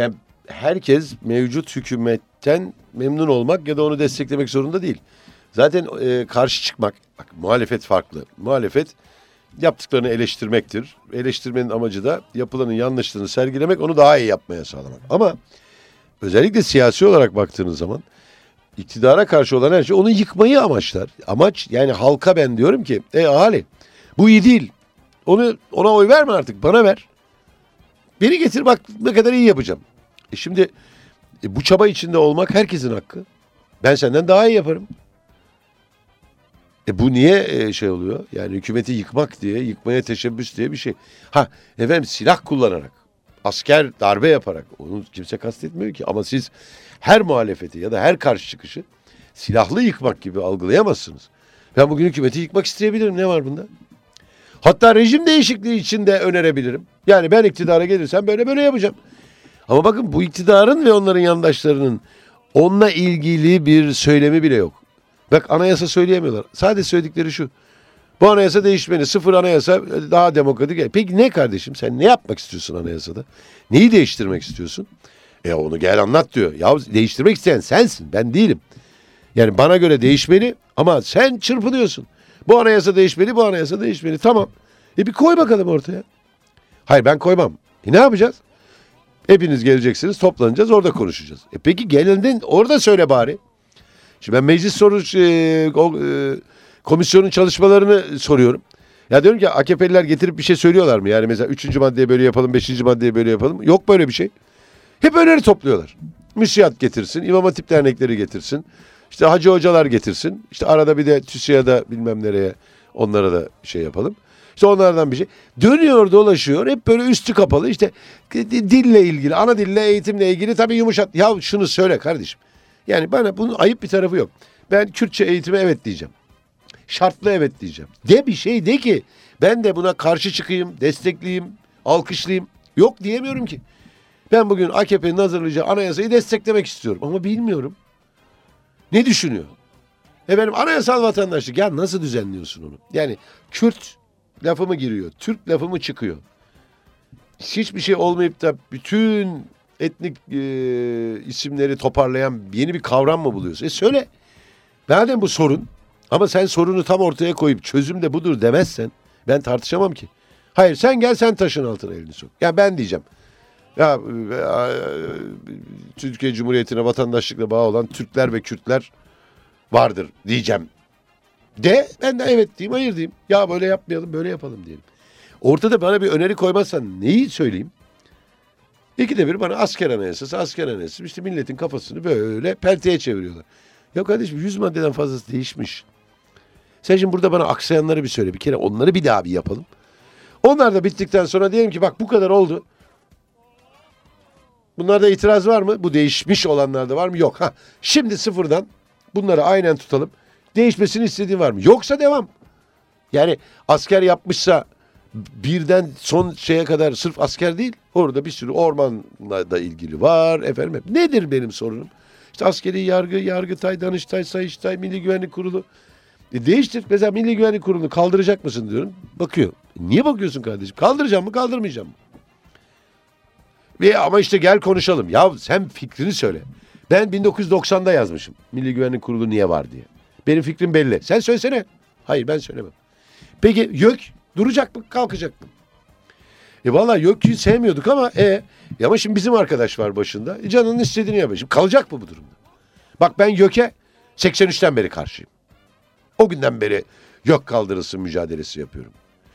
yani herkes mevcut hükümetten memnun olmak ya da onu desteklemek zorunda değil. Zaten e, karşı çıkmak, bak muhalefet farklı. Muhalefet yaptıklarını eleştirmektir. Eleştirmenin amacı da yapılanın yanlışlığını sergilemek, onu daha iyi yapmaya sağlamak. Ama özellikle siyasi olarak baktığınız zaman iktidara karşı olan her şey onu yıkmayı amaçlar. Amaç yani halka ben diyorum ki ey ahali bu iyi değil. Onu ona oy verme artık bana ver. Beni getir bak ne kadar iyi yapacağım. E şimdi e, bu çaba içinde olmak herkesin hakkı. Ben senden daha iyi yaparım. E bu niye e, şey oluyor? Yani hükümeti yıkmak diye, yıkmaya teşebbüs diye bir şey. Ha efendim silah kullanarak, asker darbe yaparak onu kimse kastetmiyor ki. Ama siz her muhalefeti ya da her karşı çıkışı silahlı yıkmak gibi algılayamazsınız. Ben bugün hükümeti yıkmak isteyebilirim. Ne var bunda? Hatta rejim değişikliği için de önerebilirim. Yani ben iktidara gelirsem böyle böyle yapacağım. Ama bakın bu iktidarın ve onların yandaşlarının onunla ilgili bir söylemi bile yok. Bak anayasa söyleyemiyorlar. Sadece söyledikleri şu. Bu anayasa değişmeli. Sıfır anayasa daha demokratik. Peki ne kardeşim sen ne yapmak istiyorsun anayasada? Neyi değiştirmek istiyorsun? E onu gel anlat diyor. Ya değiştirmek isteyen sensin ben değilim. Yani bana göre değişmeli ama sen çırpınıyorsun. Bu anayasa değişmeli bu anayasa değişmeli. Tamam. E bir koy bakalım ortaya. Hayır ben koymam. E ne yapacağız? Hepiniz geleceksiniz toplanacağız orada konuşacağız. E peki gelindin orada söyle bari. Şimdi ben meclis soru e, e, komisyonun çalışmalarını soruyorum. Ya diyorum ki AKP'liler getirip bir şey söylüyorlar mı? Yani mesela üçüncü maddeye böyle yapalım, beşinci maddeye böyle yapalım. Yok böyle bir şey. Hep öneri topluyorlar. Müsiyat getirsin, İmam Hatip dernekleri getirsin. İşte hacı hocalar getirsin. İşte arada bir de TÜSİAD'a bilmem nereye onlara da şey yapalım. İşte onlardan bir şey. Dönüyor dolaşıyor hep böyle üstü kapalı işte dille ilgili ana dille eğitimle ilgili tabii yumuşat. Ya şunu söyle kardeşim. Yani bana bunun ayıp bir tarafı yok. Ben Kürtçe eğitime evet diyeceğim. Şartlı evet diyeceğim. De bir şey de ki ben de buna karşı çıkayım, destekleyeyim, alkışlayayım. Yok diyemiyorum ki. Ben bugün AKP'nin hazırlayacağı anayasayı desteklemek istiyorum ama bilmiyorum. Ne düşünüyor? Efendim anayasal vatandaşlık ya nasıl düzenliyorsun onu? Yani Kürt lafı mı giriyor? Türk lafı mı çıkıyor? Hiçbir şey olmayıp da bütün etnik e, isimleri toparlayan yeni bir kavram mı buluyorsun? E söyle. Madem bu sorun ama sen sorunu tam ortaya koyup çözüm de budur demezsen ben tartışamam ki. Hayır sen gel sen taşın altına elini sok. Ya ben diyeceğim. Ya e, Türkiye Cumhuriyeti'ne vatandaşlıkla bağ olan Türkler ve Kürtler vardır diyeceğim. De ben de evet diyeyim hayır diyeyim. Ya böyle yapmayalım böyle yapalım diyelim. Ortada bana bir öneri koymazsan neyi söyleyeyim? İkide bir bana asker anayasası, asker anayasası. İşte milletin kafasını böyle pelteye çeviriyorlar. Ya kardeşim yüz maddeden fazlası değişmiş. Sen şimdi burada bana aksayanları bir söyle. Bir kere onları bir daha bir yapalım. Onlar da bittikten sonra diyelim ki bak bu kadar oldu. Bunlarda itiraz var mı? Bu değişmiş olanlarda var mı? Yok. Ha, şimdi sıfırdan bunları aynen tutalım. Değişmesini istediğin var mı? Yoksa devam. Yani asker yapmışsa birden son şeye kadar sırf asker değil. Orada bir sürü ormanla da ilgili var. Efendim nedir benim sorunum? İşte askeri yargı, yargıtay, danıştay, sayıştay, milli güvenlik kurulu. E değiştir. Mesela milli güvenlik kurulunu kaldıracak mısın diyorum. Bakıyor. Niye bakıyorsun kardeşim? Kaldıracağım mı kaldırmayacağım mı? Ve ama işte gel konuşalım. Ya sen fikrini söyle. Ben 1990'da yazmışım. Milli Güvenlik Kurulu niye var diye. Benim fikrim belli. Sen söylesene. Hayır ben söylemem. Peki YÖK duracak mı kalkacak mı? E valla YÖK'ü sevmiyorduk ama e, ama şimdi bizim arkadaş var başında. E, canının istediğini yapıyor. Şimdi kalacak mı bu durumda? Bak ben YÖK'e 83'ten beri karşıyım. O günden beri YÖK kaldırılsın mücadelesi yapıyorum.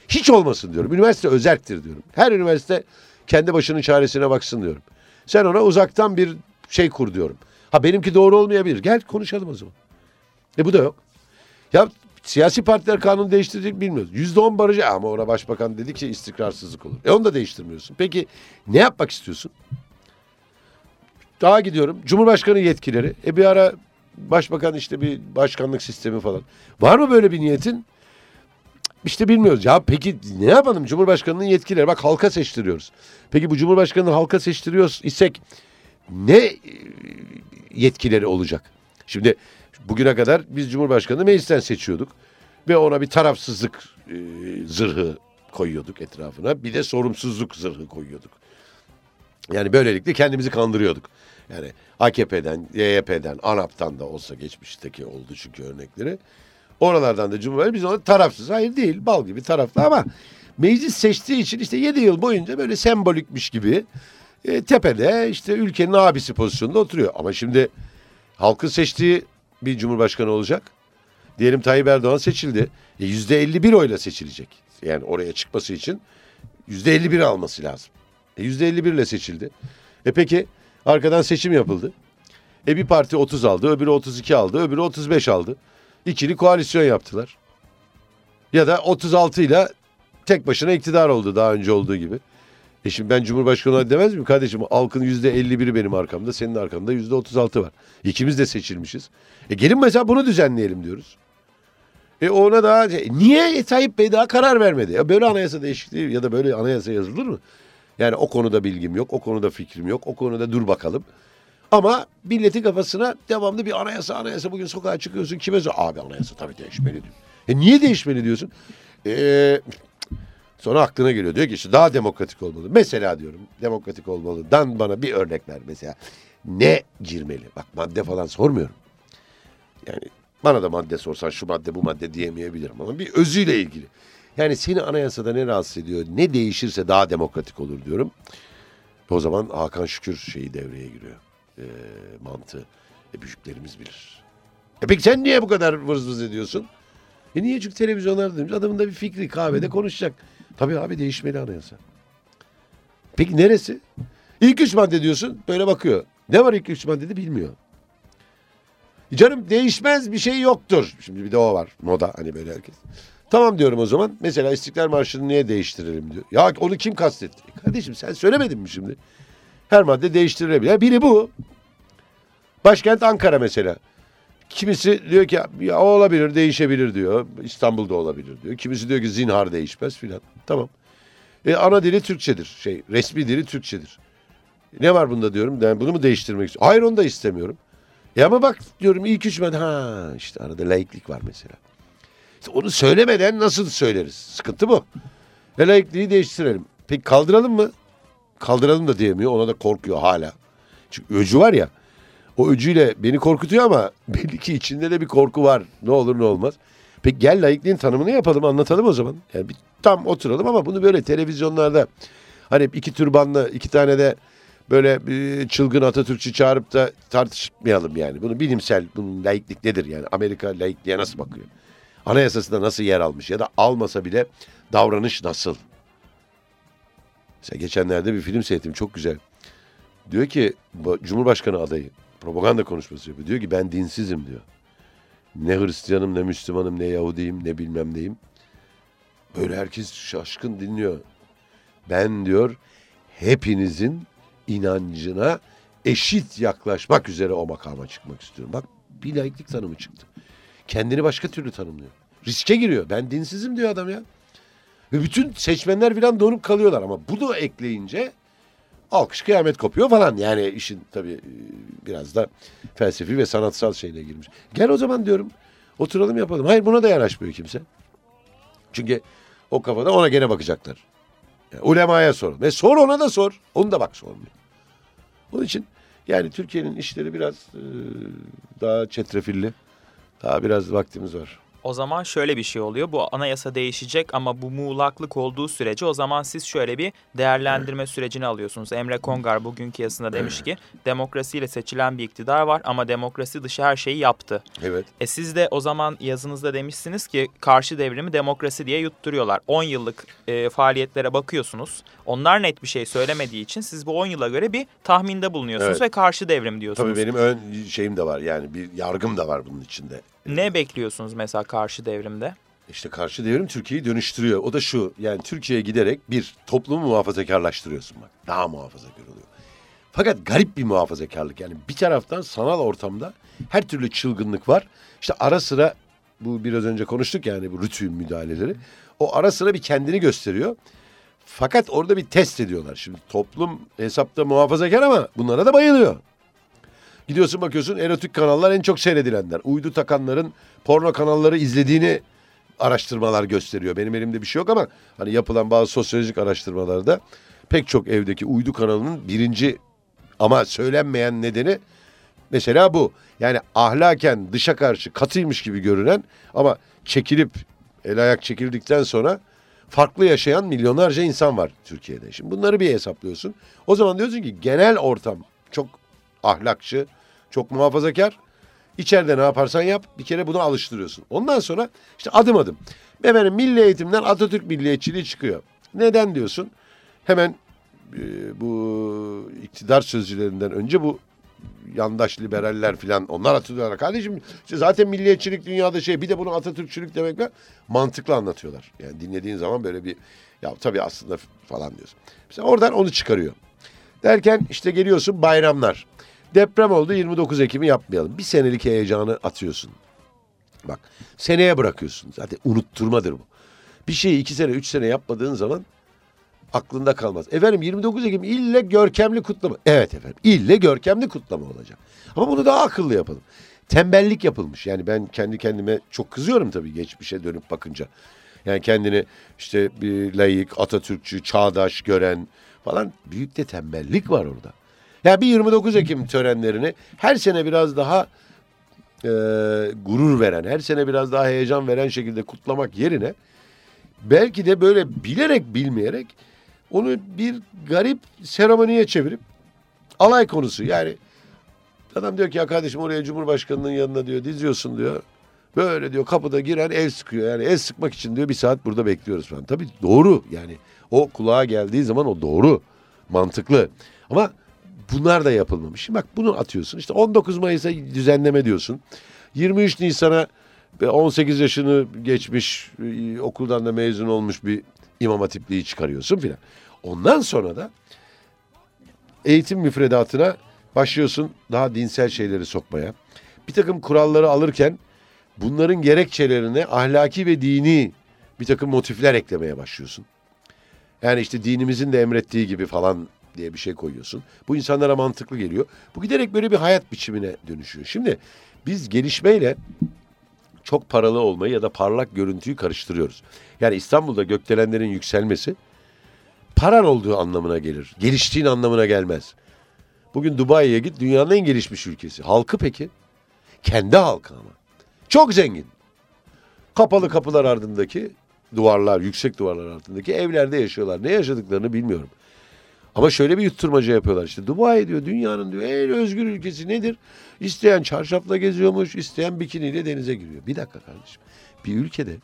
Hiç olmasın diyorum. Üniversite özerktir diyorum. Her üniversite kendi başının çaresine baksın diyorum. Sen ona uzaktan bir şey kur diyorum. Ha benimki doğru olmayabilir. Gel konuşalım o zaman. E bu da yok. Ya siyasi partiler kanunu değiştirecek bilmiyoruz. Yüzde on barajı ama ona başbakan dedi ki istikrarsızlık olur. E onu da değiştirmiyorsun. Peki ne yapmak istiyorsun? Daha gidiyorum. Cumhurbaşkanı yetkileri. E bir ara başbakan işte bir başkanlık sistemi falan. Var mı böyle bir niyetin? İşte bilmiyoruz. Ya peki ne yapalım? Cumhurbaşkanının yetkileri. Bak halka seçtiriyoruz. Peki bu Cumhurbaşkanını halka seçtiriyoruz isek ne e, yetkileri olacak? Şimdi bugüne kadar biz Cumhurbaşkanını meclisten seçiyorduk. Ve ona bir tarafsızlık e, zırhı koyuyorduk etrafına. Bir de sorumsuzluk zırhı koyuyorduk. Yani böylelikle kendimizi kandırıyorduk. Yani AKP'den, YYP'den, ANAP'tan da olsa geçmişteki oldu çünkü örnekleri. Oralardan da Cumhurbaşkanı biz ona tarafsız. Hayır değil bal gibi taraflı ama meclis seçtiği için işte 7 yıl boyunca böyle sembolikmiş gibi e, tepede işte ülkenin abisi pozisyonunda oturuyor. Ama şimdi halkın seçtiği bir cumhurbaşkanı olacak. Diyelim Tayyip Erdoğan seçildi. E, %51 oyla seçilecek. Yani oraya çıkması için %51 alması lazım. E, %51 ile seçildi. E peki arkadan seçim yapıldı. E bir parti 30 aldı, öbürü 32 aldı, öbürü 35 aldı ikili koalisyon yaptılar. Ya da 36 ile tek başına iktidar oldu daha önce olduğu gibi. E şimdi ben Cumhurbaşkanı demez miyim kardeşim? Halkın yüzde 51'i benim arkamda, senin arkanda yüzde 36 var. İkimiz de seçilmişiz. E gelin mesela bunu düzenleyelim diyoruz. E ona da niye Tayyip Bey daha karar vermedi? Ya böyle anayasa değişikliği ya da böyle anayasa yazılır mı? Yani o konuda bilgim yok, o konuda fikrim yok, o konuda dur bakalım. Ama milletin kafasına devamlı bir anayasa anayasa bugün sokağa çıkıyorsun kime sor? Abi anayasa tabii değişmeli diyor. E niye değişmeli diyorsun? E, sonra aklına geliyor diyor ki işte daha demokratik olmalı. Mesela diyorum demokratik olmalı. Dan bana bir örnek ver mesela. Ne girmeli? Bak madde falan sormuyorum. Yani bana da madde sorsan şu madde bu madde diyemeyebilirim ama bir özüyle ilgili. Yani seni anayasada ne rahatsız ediyor, ne değişirse daha demokratik olur diyorum. O zaman Hakan Şükür şeyi devreye giriyor. E, mantığı. E, büyüklerimiz bilir. E peki sen niye bu kadar vız vız ediyorsun? E niye? Çünkü televizyonlarda demiş adamın da bir fikri kahvede konuşacak. Tabii abi değişmeli anayasa. Peki neresi? İlk üç madde diyorsun böyle bakıyor. Ne var ilk üç maddede bilmiyor. Canım değişmez bir şey yoktur. Şimdi bir de o var moda hani böyle herkes. Tamam diyorum o zaman. Mesela İstiklal Marşı'nı niye değiştirelim diyor. Ya onu kim kastetti? E kardeşim sen söylemedin mi şimdi? Her madde değiştirilebilir. Biri bu. Başkent Ankara mesela. Kimisi diyor ki ya o olabilir değişebilir diyor. İstanbul'da olabilir diyor. Kimisi diyor ki zinhar değişmez filan. Tamam. E, ana dili Türkçedir. Şey resmi dili Türkçedir. Ne var bunda diyorum. Ben bunu mu değiştirmek istiyorum? Hayır onu da istemiyorum. Ya ama bak diyorum ilk üç madde ha işte arada laiklik var mesela. İşte onu söylemeden nasıl söyleriz? Sıkıntı bu. Ve laikliği değiştirelim. Peki kaldıralım mı? Kaldıralım da diyemiyor. Ona da korkuyor hala. Çünkü öcü var ya. O öcüyle beni korkutuyor ama belli ki içinde de bir korku var. Ne olur ne olmaz. Peki gel laikliğin tanımını yapalım anlatalım o zaman. Yani bir tam oturalım ama bunu böyle televizyonlarda hani iki türbanlı iki tane de böyle bir çılgın Atatürkçü çağırıp da tartışmayalım yani. Bunu bilimsel, bunun laiklik nedir yani? Amerika laikliğe nasıl bakıyor? Anayasasında nasıl yer almış ya da almasa bile davranış nasıl? Mesela geçenlerde bir film seyrettim çok güzel. Diyor ki Cumhurbaşkanı adayı propaganda konuşması yapıyor. Diyor ki ben dinsizim diyor. Ne Hristiyanım ne Müslümanım ne Yahudiyim ne bilmem neyim. Böyle herkes şaşkın dinliyor. Ben diyor hepinizin inancına eşit yaklaşmak üzere o makama çıkmak istiyorum. Bak bir laiklik tanımı çıktı. Kendini başka türlü tanımlıyor. Riske giriyor. Ben dinsizim diyor adam ya. Ve bütün seçmenler falan donup kalıyorlar ama bunu ekleyince alkış kıyamet kopuyor falan. Yani işin tabii e, biraz da felsefi ve sanatsal şeyle girmiş. Gel o zaman diyorum oturalım yapalım. Hayır buna da yanaşmıyor kimse. Çünkü o kafada ona gene bakacaklar. Yani ulemaya sor. Ve sor ona da sor. Onu da bak sormuyor. Onun için yani Türkiye'nin işleri biraz e, daha çetrefilli. Daha biraz vaktimiz var. O zaman şöyle bir şey oluyor. Bu anayasa değişecek ama bu muğlaklık olduğu sürece o zaman siz şöyle bir değerlendirme sürecini alıyorsunuz. Emre Kongar bugünkü yazısında demiş ki demokrasiyle seçilen bir iktidar var ama demokrasi dışı her şeyi yaptı. Evet. E siz de o zaman yazınızda demişsiniz ki karşı devrimi demokrasi diye yutturuyorlar. 10 yıllık e, faaliyetlere bakıyorsunuz. Onlar net bir şey söylemediği için siz bu 10 yıla göre bir tahminde bulunuyorsunuz Evet. ve karşı devrim diyorsunuz. Tabii benim ön şeyim de var yani bir yargım da var bunun içinde. Ne bekliyorsunuz mesela karşı devrimde? İşte karşı devrim Türkiye'yi dönüştürüyor. O da şu yani Türkiye'ye giderek bir toplumu muhafazakarlaştırıyorsun bak. Daha muhafazakar oluyor. Fakat garip bir muhafazakarlık yani bir taraftan sanal ortamda her türlü çılgınlık var. İşte ara sıra bu biraz önce konuştuk yani bu rütü müdahaleleri. O ara sıra bir kendini gösteriyor. Fakat orada bir test ediyorlar. Şimdi toplum hesapta muhafazakar ama bunlara da bayılıyor. Gidiyorsun bakıyorsun erotik kanallar en çok seyredilenler. Uydu takanların porno kanalları izlediğini araştırmalar gösteriyor. Benim elimde bir şey yok ama hani yapılan bazı sosyolojik araştırmalarda pek çok evdeki uydu kanalının birinci ama söylenmeyen nedeni mesela bu. Yani ahlaken dışa karşı katıymış gibi görünen ama çekilip el ayak çekildikten sonra farklı yaşayan milyonlarca insan var Türkiye'de. Şimdi bunları bir hesaplıyorsun. O zaman diyorsun ki genel ortam çok ahlakçı, çok muhafazakar. İçeride ne yaparsan yap bir kere buna alıştırıyorsun. Ondan sonra işte adım adım. Efendim milli eğitimden Atatürk milliyetçiliği çıkıyor. Neden diyorsun? Hemen e, bu iktidar sözcülerinden önce bu yandaş liberaller filan onlar atıyorlar. Kardeşim işte zaten milliyetçilik dünyada şey bir de bunu Atatürkçülük demekle mantıklı anlatıyorlar. Yani dinlediğin zaman böyle bir ya tabii aslında falan diyorsun. Mesela oradan onu çıkarıyor. Derken işte geliyorsun bayramlar. Deprem oldu 29 Ekim'i yapmayalım. Bir senelik heyecanı atıyorsun. Bak seneye bırakıyorsun. Zaten unutturmadır bu. Bir şeyi iki sene, üç sene yapmadığın zaman aklında kalmaz. Efendim 29 Ekim ille görkemli kutlama. Evet efendim ille görkemli kutlama olacak. Ama bunu daha akıllı yapalım. Tembellik yapılmış. Yani ben kendi kendime çok kızıyorum tabii geçmişe dönüp bakınca. Yani kendini işte bir layık, Atatürkçü, çağdaş gören falan büyük de tembellik var orada. Yani bir 29 Ekim törenlerini her sene biraz daha e, gurur veren, her sene biraz daha heyecan veren şekilde kutlamak yerine belki de böyle bilerek bilmeyerek onu bir garip seremoniye çevirip alay konusu yani adam diyor ki ya kardeşim oraya Cumhurbaşkanı'nın yanına diyor diziyorsun diyor. Böyle diyor kapıda giren el sıkıyor yani el sıkmak için diyor bir saat burada bekliyoruz falan. Tabii doğru yani o kulağa geldiği zaman o doğru mantıklı ama bunlar da yapılmamış. Bak bunu atıyorsun işte 19 Mayıs'a düzenleme diyorsun. 23 Nisan'a 18 yaşını geçmiş okuldan da mezun olmuş bir imam hatipliği çıkarıyorsun filan. Ondan sonra da eğitim müfredatına başlıyorsun daha dinsel şeyleri sokmaya. Bir takım kuralları alırken bunların gerekçelerine ahlaki ve dini bir takım motifler eklemeye başlıyorsun. Yani işte dinimizin de emrettiği gibi falan diye bir şey koyuyorsun. Bu insanlara mantıklı geliyor. Bu giderek böyle bir hayat biçimine dönüşüyor. Şimdi biz gelişmeyle çok paralı olmayı ya da parlak görüntüyü karıştırıyoruz. Yani İstanbul'da gökdelenlerin yükselmesi paran olduğu anlamına gelir. Geliştiğin anlamına gelmez. Bugün Dubai'ye git dünyanın en gelişmiş ülkesi. Halkı peki? Kendi halkı ama. Çok zengin. Kapalı kapılar ardındaki duvarlar, yüksek duvarlar ardındaki evlerde yaşıyorlar. Ne yaşadıklarını bilmiyorum. Ama şöyle bir yutturmaca yapıyorlar işte. Dubai diyor dünyanın diyor en özgür ülkesi nedir? İsteyen çarşafla geziyormuş, isteyen bikiniyle denize giriyor. Bir dakika kardeşim. Bir ülkede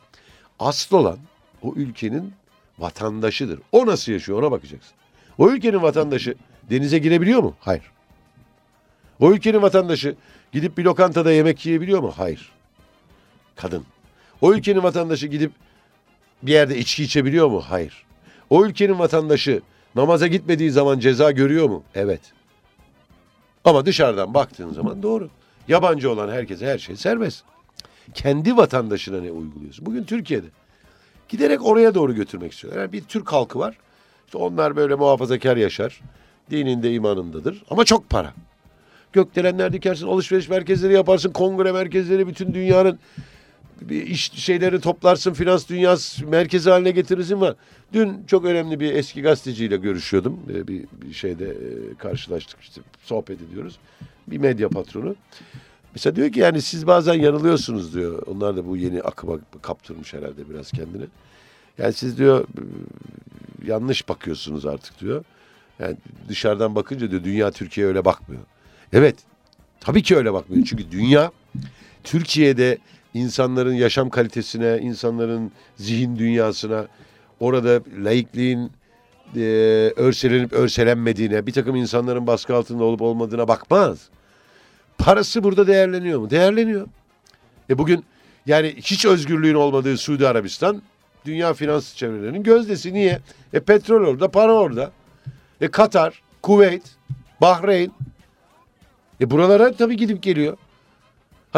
asıl olan o ülkenin vatandaşıdır. O nasıl yaşıyor ona bakacaksın. O ülkenin vatandaşı denize girebiliyor mu? Hayır. O ülkenin vatandaşı gidip bir lokantada yemek yiyebiliyor mu? Hayır. Kadın. O ülkenin vatandaşı gidip bir yerde içki içebiliyor mu? Hayır. O ülkenin vatandaşı namaza gitmediği zaman ceza görüyor mu? Evet. Ama dışarıdan baktığın zaman doğru. Yabancı olan herkese her şey serbest. Kendi vatandaşına ne uyguluyorsun? Bugün Türkiye'de giderek oraya doğru götürmek istiyorlar. Yani bir Türk halkı var. İşte onlar böyle muhafazakar yaşar. Dininde imanındadır. Ama çok para. Gökdelenler dikersin, alışveriş merkezleri yaparsın, kongre merkezleri bütün dünyanın bir iş şeyleri toplarsın, finans dünyası merkezi haline getirirsin var. Dün çok önemli bir eski gazeteciyle görüşüyordum. Bir, bir şeyde karşılaştık işte sohbet ediyoruz. Bir medya patronu. Mesela diyor ki yani siz bazen yanılıyorsunuz diyor. Onlar da bu yeni akıma kaptırmış herhalde biraz kendini. Yani siz diyor yanlış bakıyorsunuz artık diyor. Yani dışarıdan bakınca diyor dünya Türkiye'ye öyle bakmıyor. Evet tabii ki öyle bakmıyor. Çünkü dünya Türkiye'de insanların yaşam kalitesine, insanların zihin dünyasına, orada laikliğin e, örselenip örselenmediğine, bir takım insanların baskı altında olup olmadığına bakmaz. Parası burada değerleniyor mu? Değerleniyor. E bugün yani hiç özgürlüğün olmadığı Suudi Arabistan dünya finans çevrelerinin gözdesi. Niye? E petrol orada, para orada. E Katar, Kuveyt, Bahreyn. E buralara tabii gidip geliyor.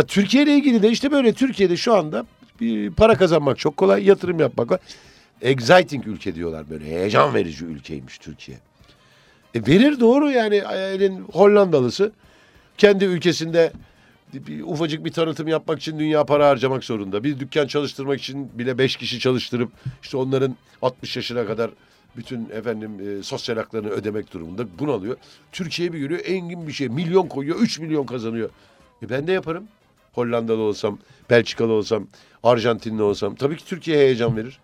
Ha Türkiye ile ilgili de işte böyle Türkiye'de şu anda bir para kazanmak çok kolay, yatırım yapmak var. Exciting ülke diyorlar böyle. Heyecan verici ülkeymiş Türkiye. E verir doğru yani elin Hollandalısı kendi ülkesinde bir, ufacık bir tanıtım yapmak için dünya para harcamak zorunda. Bir dükkan çalıştırmak için bile beş kişi çalıştırıp işte onların 60 yaşına kadar bütün efendim e, sosyal haklarını ödemek durumunda bunalıyor. Türkiye bir görüyor engin bir şey milyon koyuyor 3 milyon kazanıyor. E ben de yaparım. Hollandalı olsam, Belçikalı olsam, Arjantinli olsam tabii ki Türkiye heyecan verir.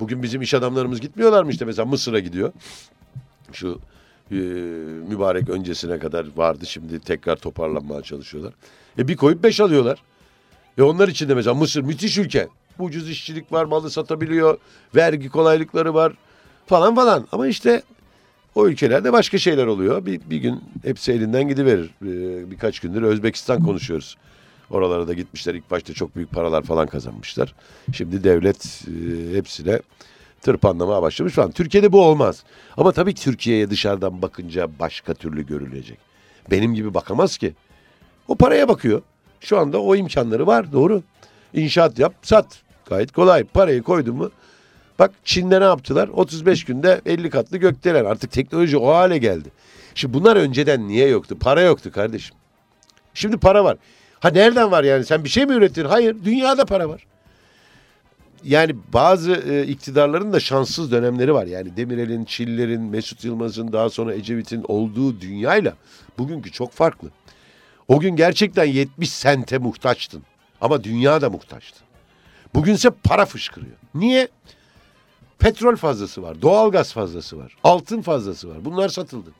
Bugün bizim iş adamlarımız gitmiyorlar mı işte mesela Mısır'a gidiyor. Şu e, mübarek öncesine kadar vardı şimdi tekrar toparlanmaya çalışıyorlar. E bir koyup beş alıyorlar. E onlar için de mesela Mısır müthiş ülke. Ucuz işçilik var, malı satabiliyor, vergi kolaylıkları var falan falan. Ama işte o ülkelerde başka şeyler oluyor. Bir, bir gün hepsi elinden gidiverir. Ee, birkaç gündür Özbekistan konuşuyoruz. Oralara da gitmişler. İlk başta çok büyük paralar falan kazanmışlar. Şimdi devlet e, hepsine tırpanlamaya başlamış falan. Türkiye'de bu olmaz. Ama tabii Türkiye'ye dışarıdan bakınca başka türlü görülecek. Benim gibi bakamaz ki. O paraya bakıyor. Şu anda o imkanları var doğru. İnşaat yap, sat. Gayet kolay. Parayı koydun mu? Bak Çin'de ne yaptılar? 35 günde 50 katlı gökdelen. Artık teknoloji o hale geldi. Şimdi bunlar önceden niye yoktu? Para yoktu kardeşim. Şimdi para var. Ha nereden var yani? Sen bir şey mi ürettin? Hayır. Dünyada para var. Yani bazı e, iktidarların da şanssız dönemleri var. Yani Demirel'in, Çiller'in, Mesut Yılmaz'ın daha sonra Ecevit'in olduğu dünyayla bugünkü çok farklı. O gün gerçekten 70 sente muhtaçtın. Ama dünya da muhtaçtı. Bugünse para fışkırıyor. Niye? Petrol fazlası var, doğalgaz fazlası var, altın fazlası var. Bunlar satıldı.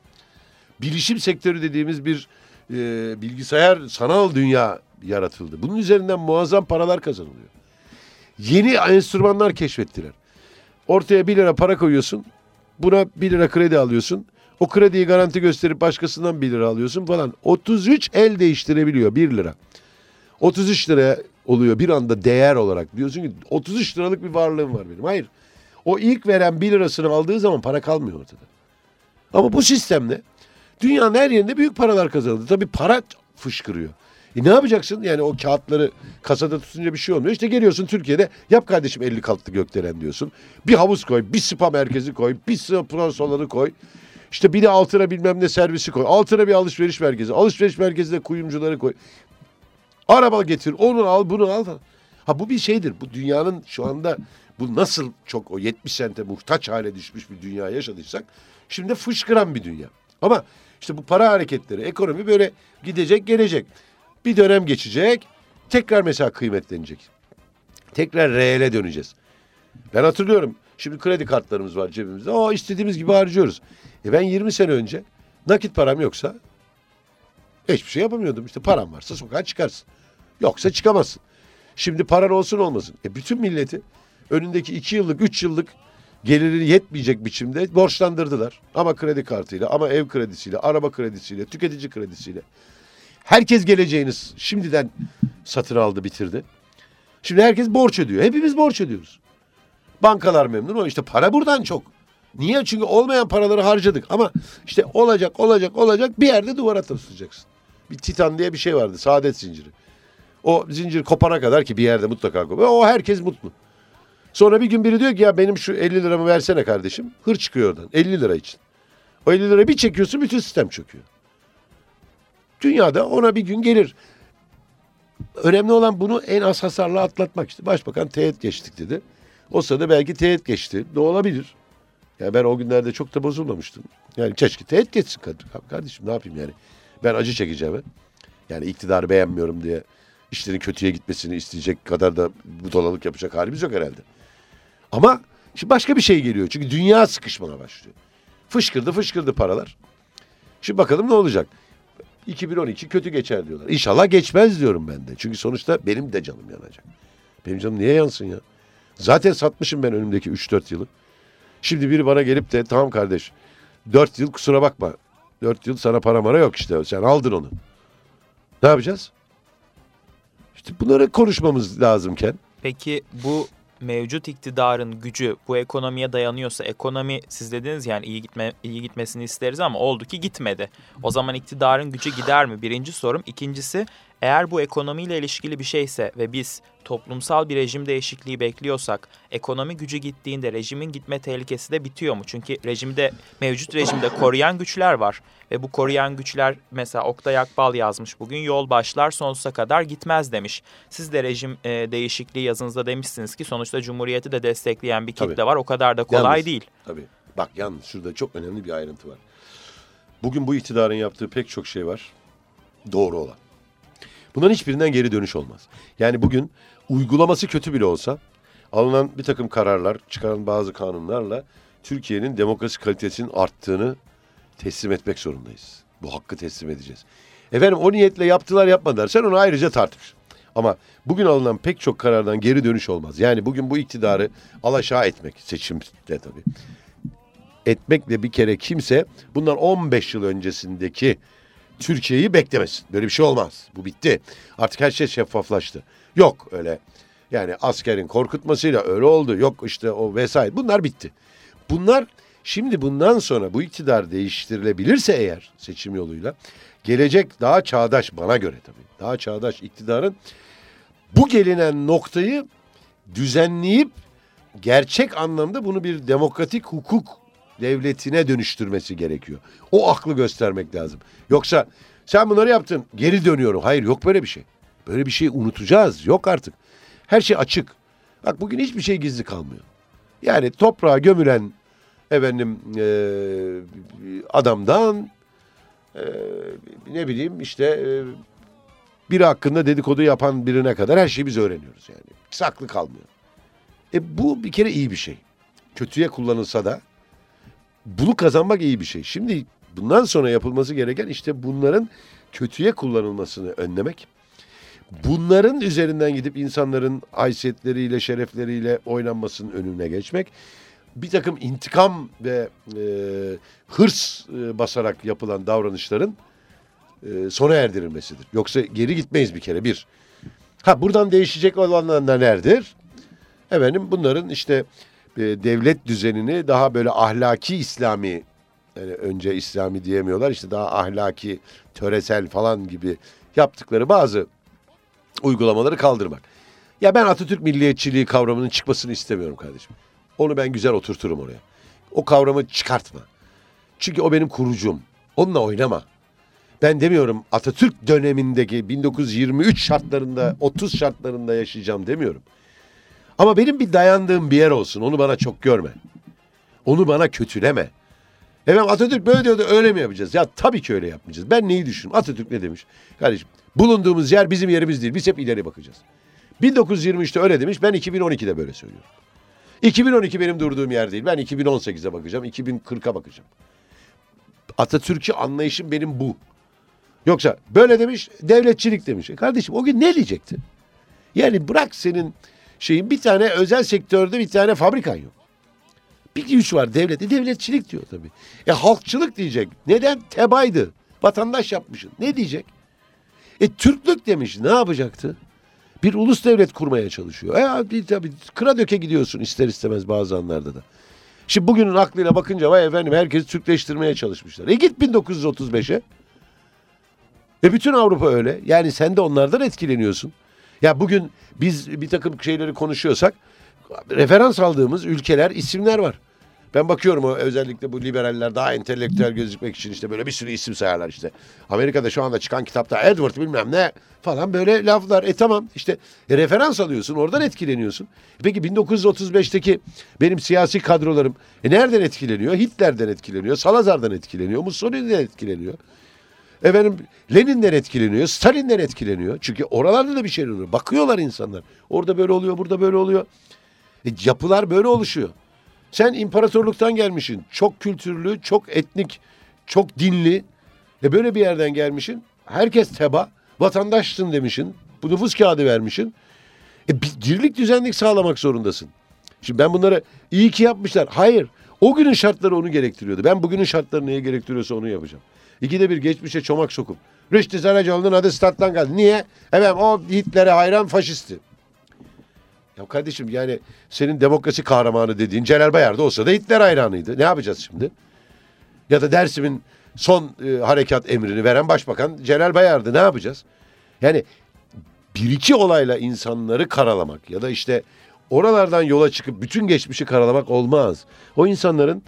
Bilişim sektörü dediğimiz bir e, bilgisayar sanal dünya yaratıldı. Bunun üzerinden muazzam paralar kazanılıyor. Yeni enstrümanlar keşfettiler. Ortaya 1 lira para koyuyorsun. Buna 1 lira kredi alıyorsun. O krediyi garanti gösterip başkasından 1 lira alıyorsun falan. 33 el değiştirebiliyor 1 lira. 33 liraya oluyor bir anda değer olarak. Diyorsun ki 33 liralık bir varlığım var benim. Hayır. O ilk veren 1 lirasını aldığı zaman para kalmıyor ortada. Ama bu sistemde dünyanın her yerinde büyük paralar kazanıldı. Tabii para fışkırıyor. E ne yapacaksın? Yani o kağıtları kasada tutunca bir şey olmuyor. İşte geliyorsun Türkiye'de yap kardeşim 50 katlı gökdelen diyorsun. Bir havuz koy, bir spa merkezi koy, bir salonu koy. İşte bir de altına bilmem ne servisi koy. Altına bir alışveriş merkezi. Alışveriş merkezine kuyumcuları koy. Araba getir, onu al, bunu al. Ha bu bir şeydir. Bu dünyanın şu anda bu nasıl çok o 70 sente muhtaç hale düşmüş bir dünya yaşadıysak şimdi fışkıran bir dünya. Ama işte bu para hareketleri, ekonomi böyle gidecek, gelecek. Bir dönem geçecek, tekrar mesela kıymetlenecek. Tekrar reele döneceğiz. Ben hatırlıyorum. Şimdi kredi kartlarımız var cebimizde. O istediğimiz gibi harcıyoruz. E ben 20 sene önce nakit param yoksa hiçbir şey yapamıyordum. İşte param varsa sokağa çıkarsın. Yoksa çıkamazsın. Şimdi paran olsun olmasın. E bütün milleti önündeki iki yıllık, üç yıllık geliri yetmeyecek biçimde borçlandırdılar. Ama kredi kartıyla, ama ev kredisiyle, araba kredisiyle, tüketici kredisiyle. Herkes geleceğini şimdiden satın aldı, bitirdi. Şimdi herkes borç ödüyor. Hepimiz borç ödüyoruz. Bankalar memnun ama işte para buradan çok. Niye? Çünkü olmayan paraları harcadık. Ama işte olacak, olacak, olacak bir yerde duvara taslayacaksın. Bir titan diye bir şey vardı. Saadet zinciri. O zincir kopana kadar ki bir yerde mutlaka kopuyor. O herkes mutlu. Sonra bir gün biri diyor ki ya benim şu 50 liramı versene kardeşim. Hır çıkıyor oradan 50 lira için. O 50 lira bir çekiyorsun bütün sistem çöküyor. Dünyada ona bir gün gelir. Önemli olan bunu en az hasarla atlatmak işte. Başbakan teğet geçtik dedi. O sırada belki teğet geçti. Ne olabilir? Yani ben o günlerde çok da bozulmamıştım. Yani keşke teğet geçsin kardeşim ne yapayım yani. Ben acı çekeceğim. Yani iktidarı beğenmiyorum diye işlerin kötüye gitmesini isteyecek kadar da bu dolalık yapacak halimiz yok herhalde. Ama şimdi başka bir şey geliyor. Çünkü dünya sıkışmaya başlıyor. Fışkırdı fışkırdı paralar. Şimdi bakalım ne olacak. 2012 kötü geçer diyorlar. İnşallah geçmez diyorum ben de. Çünkü sonuçta benim de canım yanacak. Benim canım niye yansın ya? Zaten satmışım ben önümdeki 3-4 yılı. Şimdi biri bana gelip de tamam kardeş 4 yıl kusura bakma. 4 yıl sana para mara yok işte. Sen aldın onu. Ne yapacağız? İşte bunları konuşmamız lazımken. Peki bu mevcut iktidarın gücü bu ekonomiye dayanıyorsa ekonomi siz dediniz yani iyi gitme iyi gitmesini isteriz ama oldu ki gitmedi. O zaman iktidarın gücü gider mi? Birinci sorum. İkincisi eğer bu ekonomiyle ilişkili bir şeyse ve biz toplumsal bir rejim değişikliği bekliyorsak ekonomi gücü gittiğinde rejimin gitme tehlikesi de bitiyor mu? Çünkü rejimde mevcut rejimde koruyan güçler var ve bu koruyan güçler mesela Oktay Akbal yazmış bugün yol başlar sonsuza kadar gitmez demiş. Siz de rejim e, değişikliği yazınızda demişsiniz ki sonuçta Cumhuriyeti de destekleyen bir kitle var o kadar da kolay yalnız, değil. Tabii bak yalnız şurada çok önemli bir ayrıntı var. Bugün bu iktidarın yaptığı pek çok şey var doğru olan. Bunların hiçbirinden geri dönüş olmaz. Yani bugün uygulaması kötü bile olsa alınan bir takım kararlar, çıkaran bazı kanunlarla Türkiye'nin demokrasi kalitesinin arttığını teslim etmek zorundayız. Bu hakkı teslim edeceğiz. Efendim o niyetle yaptılar yapmadılar. Sen onu ayrıca tartış. Ama bugün alınan pek çok karardan geri dönüş olmaz. Yani bugün bu iktidarı alaşağı etmek seçimde tabii. Etmekle bir kere kimse bundan 15 yıl öncesindeki Türkiye'yi beklemesin. Böyle bir şey olmaz. Bu bitti. Artık her şey şeffaflaştı. Yok öyle yani askerin korkutmasıyla öyle oldu. Yok işte o vesaire. Bunlar bitti. Bunlar şimdi bundan sonra bu iktidar değiştirilebilirse eğer seçim yoluyla gelecek daha çağdaş bana göre tabii. Daha çağdaş iktidarın bu gelinen noktayı düzenleyip gerçek anlamda bunu bir demokratik hukuk devletine dönüştürmesi gerekiyor. O aklı göstermek lazım. Yoksa sen bunları yaptın geri dönüyorum. Hayır yok böyle bir şey. Böyle bir şey unutacağız. Yok artık. Her şey açık. Bak bugün hiçbir şey gizli kalmıyor. Yani toprağa gömülen efendim e, adamdan e, ne bileyim işte e, biri hakkında dedikodu yapan birine kadar her şeyi biz öğreniyoruz yani. Saklı kalmıyor. E bu bir kere iyi bir şey. Kötüye kullanılsa da bunu kazanmak iyi bir şey. Şimdi bundan sonra yapılması gereken işte bunların kötüye kullanılmasını önlemek. Bunların üzerinden gidip insanların haysiyetleriyle, şerefleriyle oynanmasının önüne geçmek. Bir takım intikam ve e, hırs e, basarak yapılan davranışların e, sona erdirilmesidir. Yoksa geri gitmeyiz bir kere bir. Ha buradan değişecek olanlar nelerdir? Efendim bunların işte e, devlet düzenini daha böyle ahlaki İslami yani önce İslami diyemiyorlar işte daha ahlaki töresel falan gibi yaptıkları bazı uygulamaları kaldırmak. Ya ben Atatürk milliyetçiliği kavramının çıkmasını istemiyorum kardeşim. Onu ben güzel oturturum oraya. O kavramı çıkartma. Çünkü o benim kurucum. Onunla oynama. Ben demiyorum Atatürk dönemindeki 1923 şartlarında, 30 şartlarında yaşayacağım demiyorum. Ama benim bir dayandığım bir yer olsun. Onu bana çok görme. Onu bana kötüleme. Efendim Atatürk böyle diyordu öyle mi yapacağız? Ya tabii ki öyle yapmayacağız. Ben neyi düşünüyorum? Atatürk ne demiş? Kardeşim bulunduğumuz yer bizim yerimiz değil. Biz hep ileri bakacağız. 1923'te öyle demiş. Ben 2012'de böyle söylüyorum. 2012 benim durduğum yer değil. Ben 2018'e bakacağım. 2040'a bakacağım. Atatürk'ü anlayışım benim bu. Yoksa böyle demiş devletçilik demiş. E kardeşim o gün ne diyecekti? Yani bırak senin şeyin bir tane özel sektörde bir tane fabrikan yok. Bir güç var devleti. Devletçilik diyor tabii. E halkçılık diyecek. Neden? Tebaydı. Vatandaş yapmışsın. Ne diyecek? E Türklük demiş. Ne yapacaktı? Bir ulus devlet kurmaya çalışıyor. E tabii kıra döke gidiyorsun ister istemez bazı anlarda da. Şimdi bugünün aklıyla bakınca vay efendim herkesi Türkleştirmeye çalışmışlar. E git 1935'e. E bütün Avrupa öyle. Yani sen de onlardan etkileniyorsun. Ya bugün biz bir takım şeyleri konuşuyorsak referans aldığımız ülkeler, isimler var. Ben bakıyorum o özellikle bu liberaller daha entelektüel gözükmek için işte böyle bir sürü isim sayarlar işte. Amerika'da şu anda çıkan kitapta Edward bilmem ne falan böyle laflar. E tamam işte e, referans alıyorsun oradan etkileniyorsun. Peki 1935'teki benim siyasi kadrolarım e, nereden etkileniyor? Hitler'den etkileniyor, Salazar'dan etkileniyor, Mussolini'den etkileniyor. Efendim Lenin'den etkileniyor, Stalin'den etkileniyor. Çünkü oralarda da bir şey oluyor. Bakıyorlar insanlar. Orada böyle oluyor, burada böyle oluyor. E, yapılar böyle oluşuyor. Sen imparatorluktan gelmişsin. Çok kültürlü, çok etnik, çok dinli. E böyle bir yerden gelmişsin. Herkes teba. Vatandaşsın demişsin. Bu nüfus kağıdı vermişsin. E bir dirlik düzenlik sağlamak zorundasın. Şimdi ben bunları iyi ki yapmışlar. Hayır. O günün şartları onu gerektiriyordu. Ben bugünün şartları neye gerektiriyorsa onu yapacağım. İkide bir geçmişe çomak sokup. Rüştü Saracoğlu'nun adı stat'tan geldi. Niye? Efendim o Hitler'e hayran faşisti. Ya kardeşim yani senin demokrasi kahramanı dediğin Celal Bayar da olsa da Hitler hayranıydı. Ne yapacağız şimdi? Ya da Dersim'in son e, harekat emrini veren başbakan Celal Bayar'dı. Ne yapacağız? Yani bir iki olayla insanları karalamak ya da işte oralardan yola çıkıp bütün geçmişi karalamak olmaz. O insanların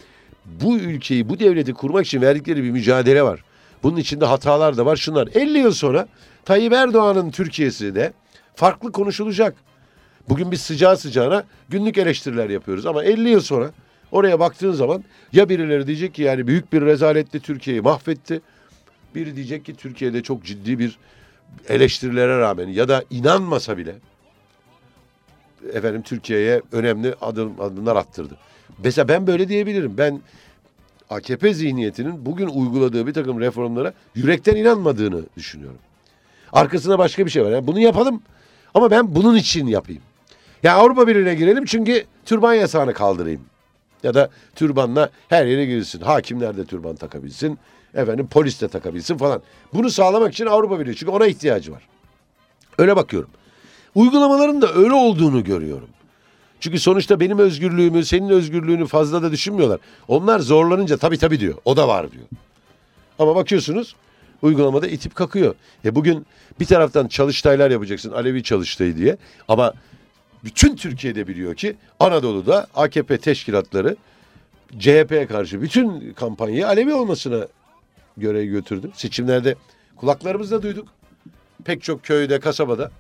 bu ülkeyi, bu devleti kurmak için verdikleri bir mücadele var. Bunun içinde hatalar da var. Şunlar 50 yıl sonra Tayyip Erdoğan'ın Türkiye'si de farklı konuşulacak. Bugün biz sıcağı sıcağına günlük eleştiriler yapıyoruz ama 50 yıl sonra oraya baktığın zaman ya birileri diyecek ki yani büyük bir rezaletle Türkiye'yi mahvetti. Biri diyecek ki Türkiye'de çok ciddi bir eleştirilere rağmen ya da inanmasa bile efendim Türkiye'ye önemli adım, adımlar attırdı. Mesela ben böyle diyebilirim. Ben AKP zihniyetinin bugün uyguladığı bir takım reformlara yürekten inanmadığını düşünüyorum. Arkasında başka bir şey var. Yani bunu yapalım ama ben bunun için yapayım. Ya Avrupa Birliği'ne girelim çünkü türban yasağını kaldırayım. Ya da türbanla her yere girilsin. Hakimler de türban takabilsin. Efendim polis de takabilsin falan. Bunu sağlamak için Avrupa Birliği çünkü ona ihtiyacı var. Öyle bakıyorum. Uygulamaların da öyle olduğunu görüyorum. Çünkü sonuçta benim özgürlüğümü, senin özgürlüğünü fazla da düşünmüyorlar. Onlar zorlanınca tabii tabii diyor. O da var diyor. Ama bakıyorsunuz Uygulamada itip kakıyor. E bugün bir taraftan çalıştaylar yapacaksın Alevi çalıştayı diye ama bütün Türkiye'de biliyor ki Anadolu'da AKP teşkilatları CHP'ye karşı bütün kampanyayı Alevi olmasına göre götürdü. Seçimlerde kulaklarımızla duyduk. Pek çok köyde, kasabada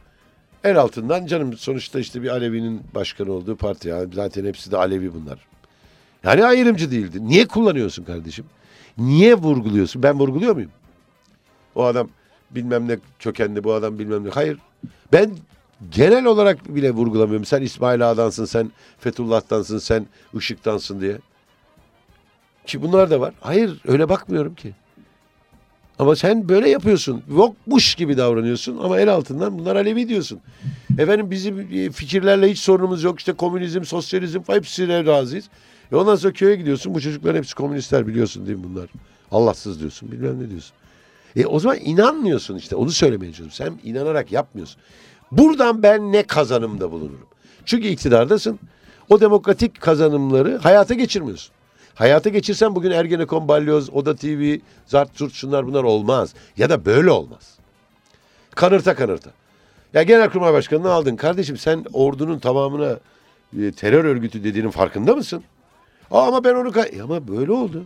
el altından canım sonuçta işte bir Alevi'nin başkanı olduğu parti. Yani zaten hepsi de Alevi bunlar. Yani ayrımcı değildi. Niye kullanıyorsun kardeşim? Niye vurguluyorsun? Ben vurguluyor muyum? O adam bilmem ne kökenli, bu adam bilmem ne. Hayır. Ben genel olarak bile vurgulamıyorum. Sen İsmail Ağa'dansın, sen Fethullah'tansın, sen Işık'tansın diye. Ki bunlar da var. Hayır öyle bakmıyorum ki. Ama sen böyle yapıyorsun. Yokmuş gibi davranıyorsun ama el altından bunlar Alevi diyorsun. Efendim bizim fikirlerle hiç sorunumuz yok. İşte komünizm, sosyalizm hepsine razıyız. E ondan sonra köye gidiyorsun. Bu çocukların hepsi komünistler biliyorsun değil mi bunlar? Allahsız diyorsun bilmem ne diyorsun. E o zaman inanmıyorsun işte onu söylemeye çalışıyorum. Sen inanarak yapmıyorsun. Buradan ben ne kazanımda bulunurum? Çünkü iktidardasın. O demokratik kazanımları hayata geçirmiyorsun. Hayata geçirsen bugün Ergenekon, Balyoz, Oda TV, Zart, Zurt şunlar bunlar olmaz. Ya da böyle olmaz. Kanırta kanırta. Ya Genelkurmay Başkanı'nı aldın. Kardeşim sen ordunun tamamına e, terör örgütü dediğinin farkında mısın? Aa, ama ben onu... E, ama böyle oldu.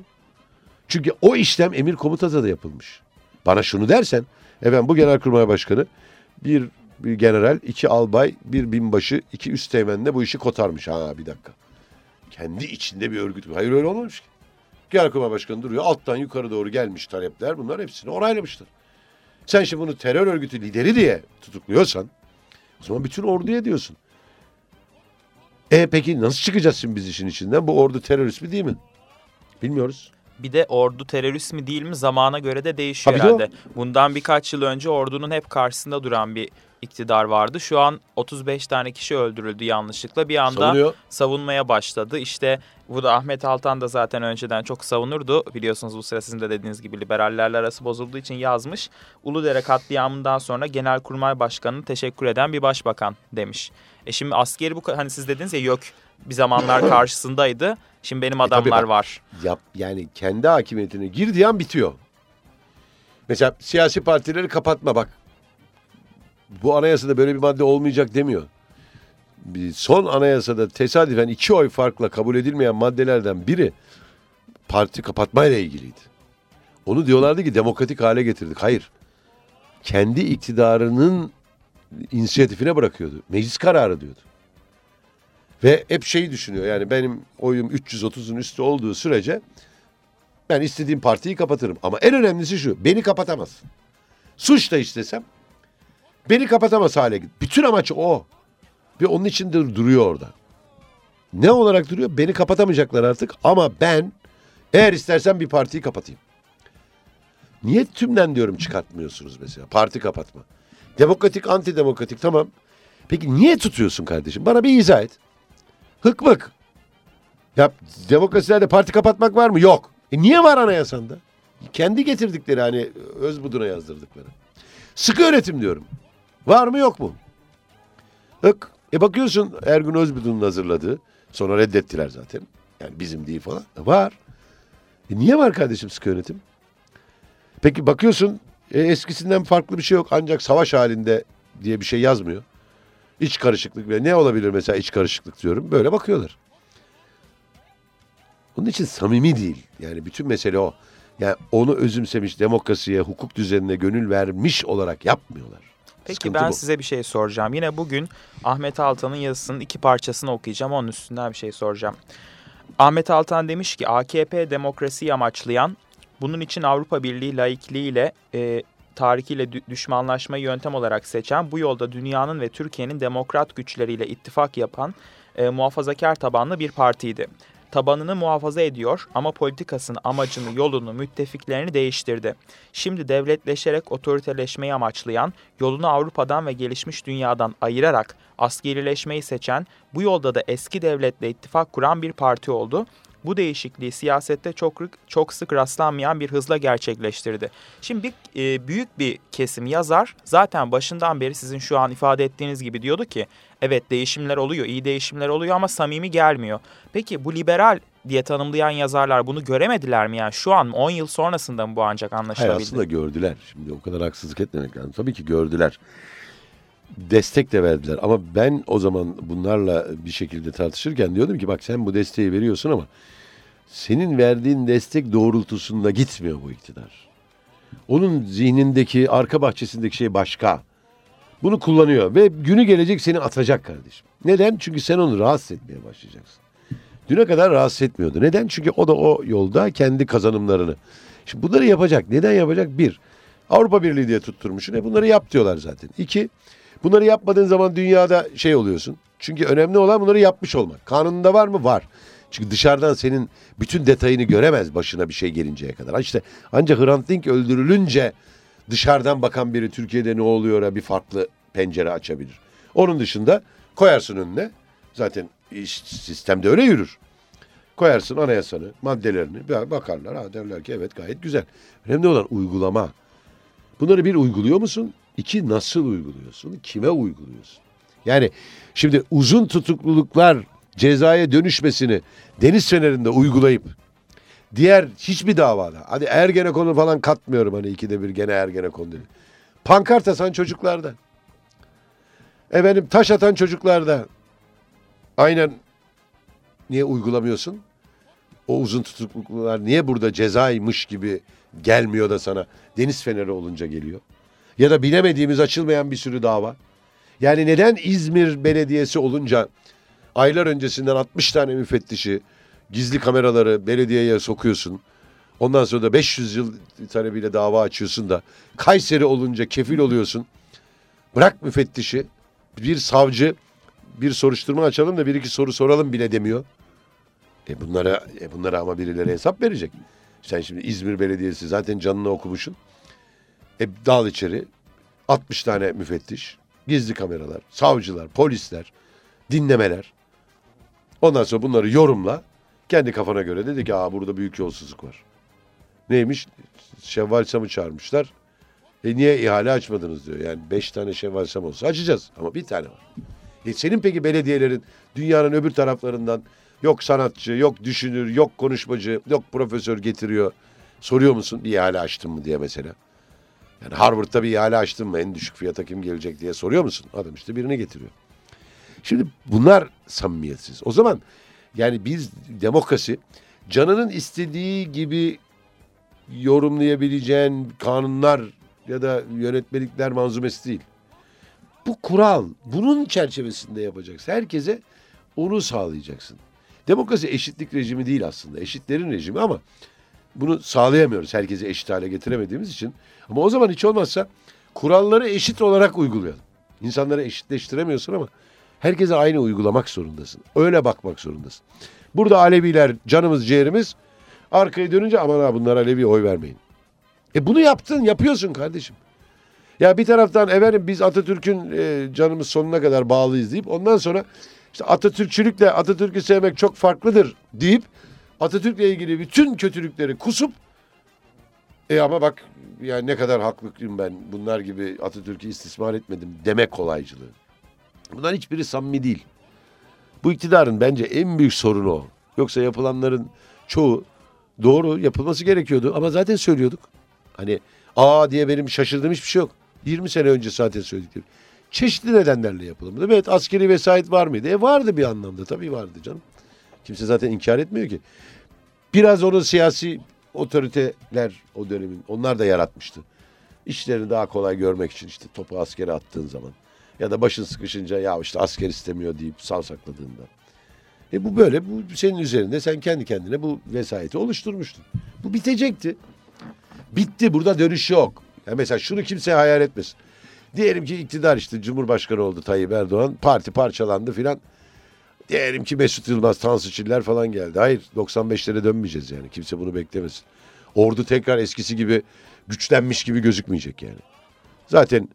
Çünkü o işlem emir komutada da yapılmış. Bana şunu dersen, efendim bu Genelkurmay Başkanı bir, bir general, iki albay, bir binbaşı, iki üst teğmenle bu işi kotarmış. Ha bir dakika kendi içinde bir örgüt. Hayır öyle olmamış ki. Genelkurmay Başkanı duruyor. Alttan yukarı doğru gelmiş talepler. Bunlar hepsini onaylamışlar. Sen şimdi bunu terör örgütü lideri diye tutukluyorsan o zaman bütün orduya diyorsun. E peki nasıl çıkacağız şimdi biz işin içinden? Bu ordu terörist mi değil mi? Bilmiyoruz. Bir de ordu terörist mi değil mi zamana göre de değişiyor Tabii herhalde. Bundan birkaç yıl önce ordunun hep karşısında duran bir iktidar vardı. Şu an 35 tane kişi öldürüldü yanlışlıkla. Bir anda Savunuyor. savunmaya başladı. İşte bu da Ahmet Altan da zaten önceden çok savunurdu. Biliyorsunuz bu sıra sizin de dediğiniz gibi liberallerle arası bozulduğu için yazmış. Uludere katliamından sonra Genelkurmay Başkanı'nı teşekkür eden bir başbakan demiş. E şimdi askeri bu hani siz dediniz ya yok bir zamanlar karşısındaydı. Şimdi benim adamlar e bak, var. Yap, yani kendi hakimiyetine girdiği an bitiyor. Mesela siyasi partileri kapatma bak bu anayasada böyle bir madde olmayacak demiyor. Bir son anayasada tesadüfen iki oy farkla kabul edilmeyen maddelerden biri parti kapatmayla ilgiliydi. Onu diyorlardı ki demokratik hale getirdik. Hayır. Kendi iktidarının inisiyatifine bırakıyordu. Meclis kararı diyordu. Ve hep şeyi düşünüyor yani benim oyum 330'un üstü olduğu sürece ben istediğim partiyi kapatırım. Ama en önemlisi şu beni kapatamaz. Suç da istesem Beni kapatamaz hale git. Bütün amaç o. Ve onun için de duruyor orada. Ne olarak duruyor? Beni kapatamayacaklar artık ama ben eğer istersen bir partiyi kapatayım. Niye tümden diyorum çıkartmıyorsunuz mesela? Parti kapatma. Demokratik, antidemokratik tamam. Peki niye tutuyorsun kardeşim? Bana bir izah et. Hık mık. Ya demokrasilerde parti kapatmak var mı? Yok. E niye var anayasanda? Kendi getirdikleri hani Özbudun'a yazdırdıkları. Sıkı öğretim diyorum. Var mı yok mu? Hık. E bakıyorsun Ergun Özbudun'un hazırladığı. Sonra reddettiler zaten. Yani bizim değil falan. E var. E niye var kardeşim sıkı yönetim? Peki bakıyorsun e, eskisinden farklı bir şey yok. Ancak savaş halinde diye bir şey yazmıyor. İç karışıklık ve ne olabilir mesela iç karışıklık diyorum. Böyle bakıyorlar. Onun için samimi değil. Yani bütün mesele o. Yani onu özümsemiş demokrasiye, hukuk düzenine gönül vermiş olarak yapmıyorlar. Peki Sıkıntı ben bu. size bir şey soracağım. Yine bugün Ahmet Altan'ın yazısının iki parçasını okuyacağım. Onun üstünden bir şey soracağım. Ahmet Altan demiş ki AKP demokrasiyi amaçlayan, bunun için Avrupa Birliği laikliğiyle e, tarihiyle düşmanlaşmayı yöntem olarak seçen, bu yolda dünyanın ve Türkiye'nin demokrat güçleriyle ittifak yapan e, muhafazakar tabanlı bir partiydi tabanını muhafaza ediyor ama politikasını, amacını, yolunu, müttefiklerini değiştirdi. Şimdi devletleşerek otoriteleşmeyi amaçlayan, yolunu Avrupa'dan ve gelişmiş dünyadan ayırarak askerileşmeyi seçen, bu yolda da eski devletle ittifak kuran bir parti oldu. Bu değişikliği siyasette çok çok sık rastlanmayan bir hızla gerçekleştirdi. Şimdi bir, e, büyük bir kesim yazar zaten başından beri sizin şu an ifade ettiğiniz gibi diyordu ki evet değişimler oluyor, iyi değişimler oluyor ama samimi gelmiyor. Peki bu liberal diye tanımlayan yazarlar bunu göremediler mi? Yani şu an 10 yıl sonrasında mı bu ancak anlaşılabildi? Hayır aslında gördüler. Şimdi o kadar haksızlık etmemek lazım. Tabii ki gördüler. Destek de verdiler. Ama ben o zaman bunlarla bir şekilde tartışırken diyordum ki bak sen bu desteği veriyorsun ama senin verdiğin destek doğrultusunda gitmiyor bu iktidar. Onun zihnindeki, arka bahçesindeki şey başka. Bunu kullanıyor ve günü gelecek seni atacak kardeşim. Neden? Çünkü sen onu rahatsız etmeye başlayacaksın. Düne kadar rahatsız etmiyordu. Neden? Çünkü o da o yolda kendi kazanımlarını. Şimdi bunları yapacak. Neden yapacak? Bir, Avrupa Birliği diye tutturmuşsun. E bunları yap diyorlar zaten. İki, bunları yapmadığın zaman dünyada şey oluyorsun. Çünkü önemli olan bunları yapmış olmak. Kanununda var mı? Var. Çünkü dışarıdan senin bütün detayını göremez başına bir şey gelinceye kadar. İşte ancak Hrant Dink öldürülünce dışarıdan bakan biri Türkiye'de ne oluyor'a bir farklı pencere açabilir. Onun dışında koyarsın önüne. Zaten iş sistemde öyle yürür. Koyarsın anayasanı, maddelerini bakarlar. Ha derler ki evet gayet güzel. Önemli olan uygulama. Bunları bir uyguluyor musun? İki nasıl uyguluyorsun? Kime uyguluyorsun? Yani şimdi uzun tutukluluklar cezaya dönüşmesini deniz fenerinde uygulayıp diğer hiçbir davada hadi Ergenekon'u falan katmıyorum hani ikide bir gene Ergenekon dedi. Pankart asan çocuklarda. Efendim taş atan çocuklarda. Aynen niye uygulamıyorsun? O uzun tutukluklar niye burada cezaymış gibi gelmiyor da sana deniz feneri olunca geliyor? Ya da bilemediğimiz açılmayan bir sürü dava. Yani neden İzmir Belediyesi olunca aylar öncesinden 60 tane müfettişi gizli kameraları belediyeye sokuyorsun. Ondan sonra da 500 yıl talebiyle dava açıyorsun da Kayseri olunca kefil oluyorsun. Bırak müfettişi bir savcı bir soruşturma açalım da bir iki soru soralım bile demiyor. E bunlara e bunlara ama birileri hesap verecek. Sen şimdi İzmir Belediyesi zaten canını okumuşsun. E dal içeri 60 tane müfettiş, gizli kameralar, savcılar, polisler, dinlemeler. Ondan sonra bunları yorumla. Kendi kafana göre dedi ki aa burada büyük yolsuzluk var. Neymiş? Şevval Sam'ı çağırmışlar. E niye ihale açmadınız diyor. Yani beş tane Şevval Sam olsa açacağız ama bir tane var. E senin peki belediyelerin dünyanın öbür taraflarından yok sanatçı, yok düşünür, yok konuşmacı, yok profesör getiriyor. Soruyor musun bir ihale açtın mı diye mesela. Yani Harvard'da bir ihale açtın mı en düşük fiyata kim gelecek diye soruyor musun? Adam işte birini getiriyor. Şimdi bunlar samimiyetsiz. O zaman yani biz demokrasi canının istediği gibi yorumlayabileceğin kanunlar ya da yönetmelikler manzumesi değil. Bu kural. Bunun çerçevesinde yapacaksın. Herkese onu sağlayacaksın. Demokrasi eşitlik rejimi değil aslında. Eşitlerin rejimi ama bunu sağlayamıyoruz. Herkese eşit hale getiremediğimiz için. Ama o zaman hiç olmazsa kuralları eşit olarak uygulayalım. İnsanları eşitleştiremiyorsun ama herkese aynı uygulamak zorundasın. Öyle bakmak zorundasın. Burada Aleviler canımız ciğerimiz. Arkaya dönünce aman ha bunlar Alevi oy vermeyin. E bunu yaptın, yapıyorsun kardeşim. Ya bir taraftan efendim biz Atatürk'ün e, canımız sonuna kadar bağlıyız deyip ondan sonra işte Atatürkçülükle Atatürk'ü sevmek çok farklıdır deyip Atatürk'le ilgili bütün kötülükleri kusup e ama bak yani ne kadar haklıyım ben bunlar gibi Atatürk'ü istismar etmedim deme kolaycılığı. Bunların hiçbiri samimi değil. Bu iktidarın bence en büyük sorunu o. Yoksa yapılanların çoğu doğru yapılması gerekiyordu ama zaten söylüyorduk. Hani aa diye benim şaşırdığım hiçbir şey yok. 20 sene önce zaten söyledikleri. Çeşitli nedenlerle yapılmadı. Evet askeri vesayet var mıydı? E vardı bir anlamda tabii vardı canım. Kimse zaten inkar etmiyor ki. Biraz onu siyasi otoriteler o dönemin onlar da yaratmıştı. İşlerini daha kolay görmek için işte topu askere attığın zaman ya da başın sıkışınca ya işte asker istemiyor deyip savsakladığında. E bu böyle bu senin üzerinde sen kendi kendine bu vesayeti oluşturmuştun. Bu bitecekti. Bitti burada dönüş yok. Ya mesela şunu kimse hayal etmesin. Diyelim ki iktidar işte Cumhurbaşkanı oldu Tayyip Erdoğan. Parti parçalandı filan. Diyelim ki Mesut Yılmaz, Tansu Çiller falan geldi. Hayır 95'lere dönmeyeceğiz yani. Kimse bunu beklemesin. Ordu tekrar eskisi gibi güçlenmiş gibi gözükmeyecek yani. Zaten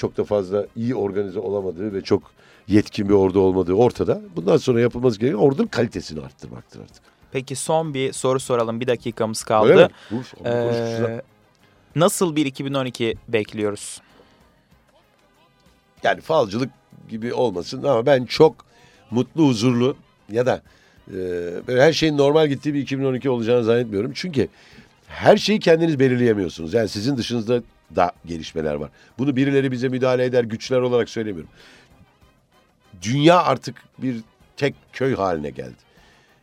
çok da fazla iyi organize olamadığı ve çok yetkin bir ordu olmadığı ortada. Bundan sonra yapılması gereken ordunun kalitesini arttırmaktır artık. Peki son bir soru soralım. Bir dakikamız kaldı. Uf, ee, nasıl bir 2012 bekliyoruz? Yani falcılık gibi olmasın ama ben çok mutlu, huzurlu ya da e, böyle her şeyin normal gittiği bir 2012 olacağını zannetmiyorum. Çünkü her şeyi kendiniz belirleyemiyorsunuz. Yani sizin dışınızda da gelişmeler var. Bunu birileri bize müdahale eder güçler olarak söylemiyorum. Dünya artık bir tek köy haline geldi.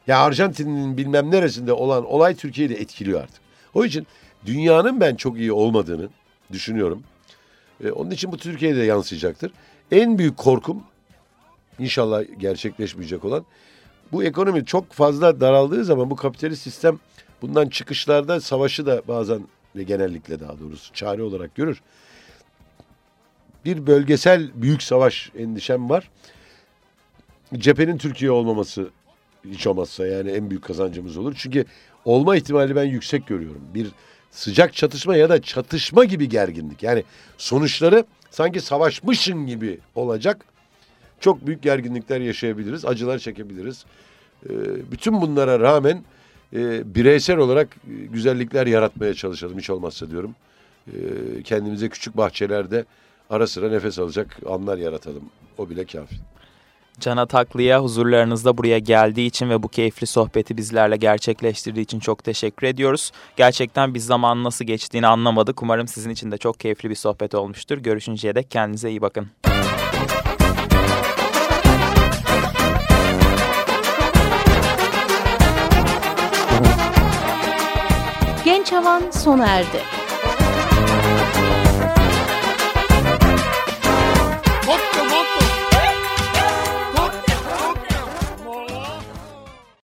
Ya Arjantin'in bilmem neresinde olan olay Türkiye'yi de etkiliyor artık. O için dünyanın ben çok iyi olmadığını düşünüyorum. E, onun için bu Türkiye'de de yansıyacaktır. En büyük korkum inşallah gerçekleşmeyecek olan bu ekonomi çok fazla daraldığı zaman bu kapitalist sistem bundan çıkışlarda savaşı da bazen ve genellikle daha doğrusu çare olarak görür. Bir bölgesel büyük savaş endişem var. Cephenin Türkiye olmaması hiç olmazsa yani en büyük kazancımız olur. Çünkü olma ihtimali ben yüksek görüyorum. Bir sıcak çatışma ya da çatışma gibi gerginlik. Yani sonuçları sanki savaşmışın gibi olacak. Çok büyük gerginlikler yaşayabiliriz, acılar çekebiliriz. Ee, bütün bunlara rağmen e, bireysel olarak e, güzellikler yaratmaya çalışalım hiç olmazsa diyorum. E, kendimize küçük bahçelerde ara sıra nefes alacak anlar yaratalım. O bile kafi. Can Ataklı'ya huzurlarınızda buraya geldiği için ve bu keyifli sohbeti bizlerle gerçekleştirdiği için çok teşekkür ediyoruz. Gerçekten biz zaman nasıl geçtiğini anlamadık. Umarım sizin için de çok keyifli bir sohbet olmuştur. Görüşünceye dek kendinize iyi bakın. Sona erdi.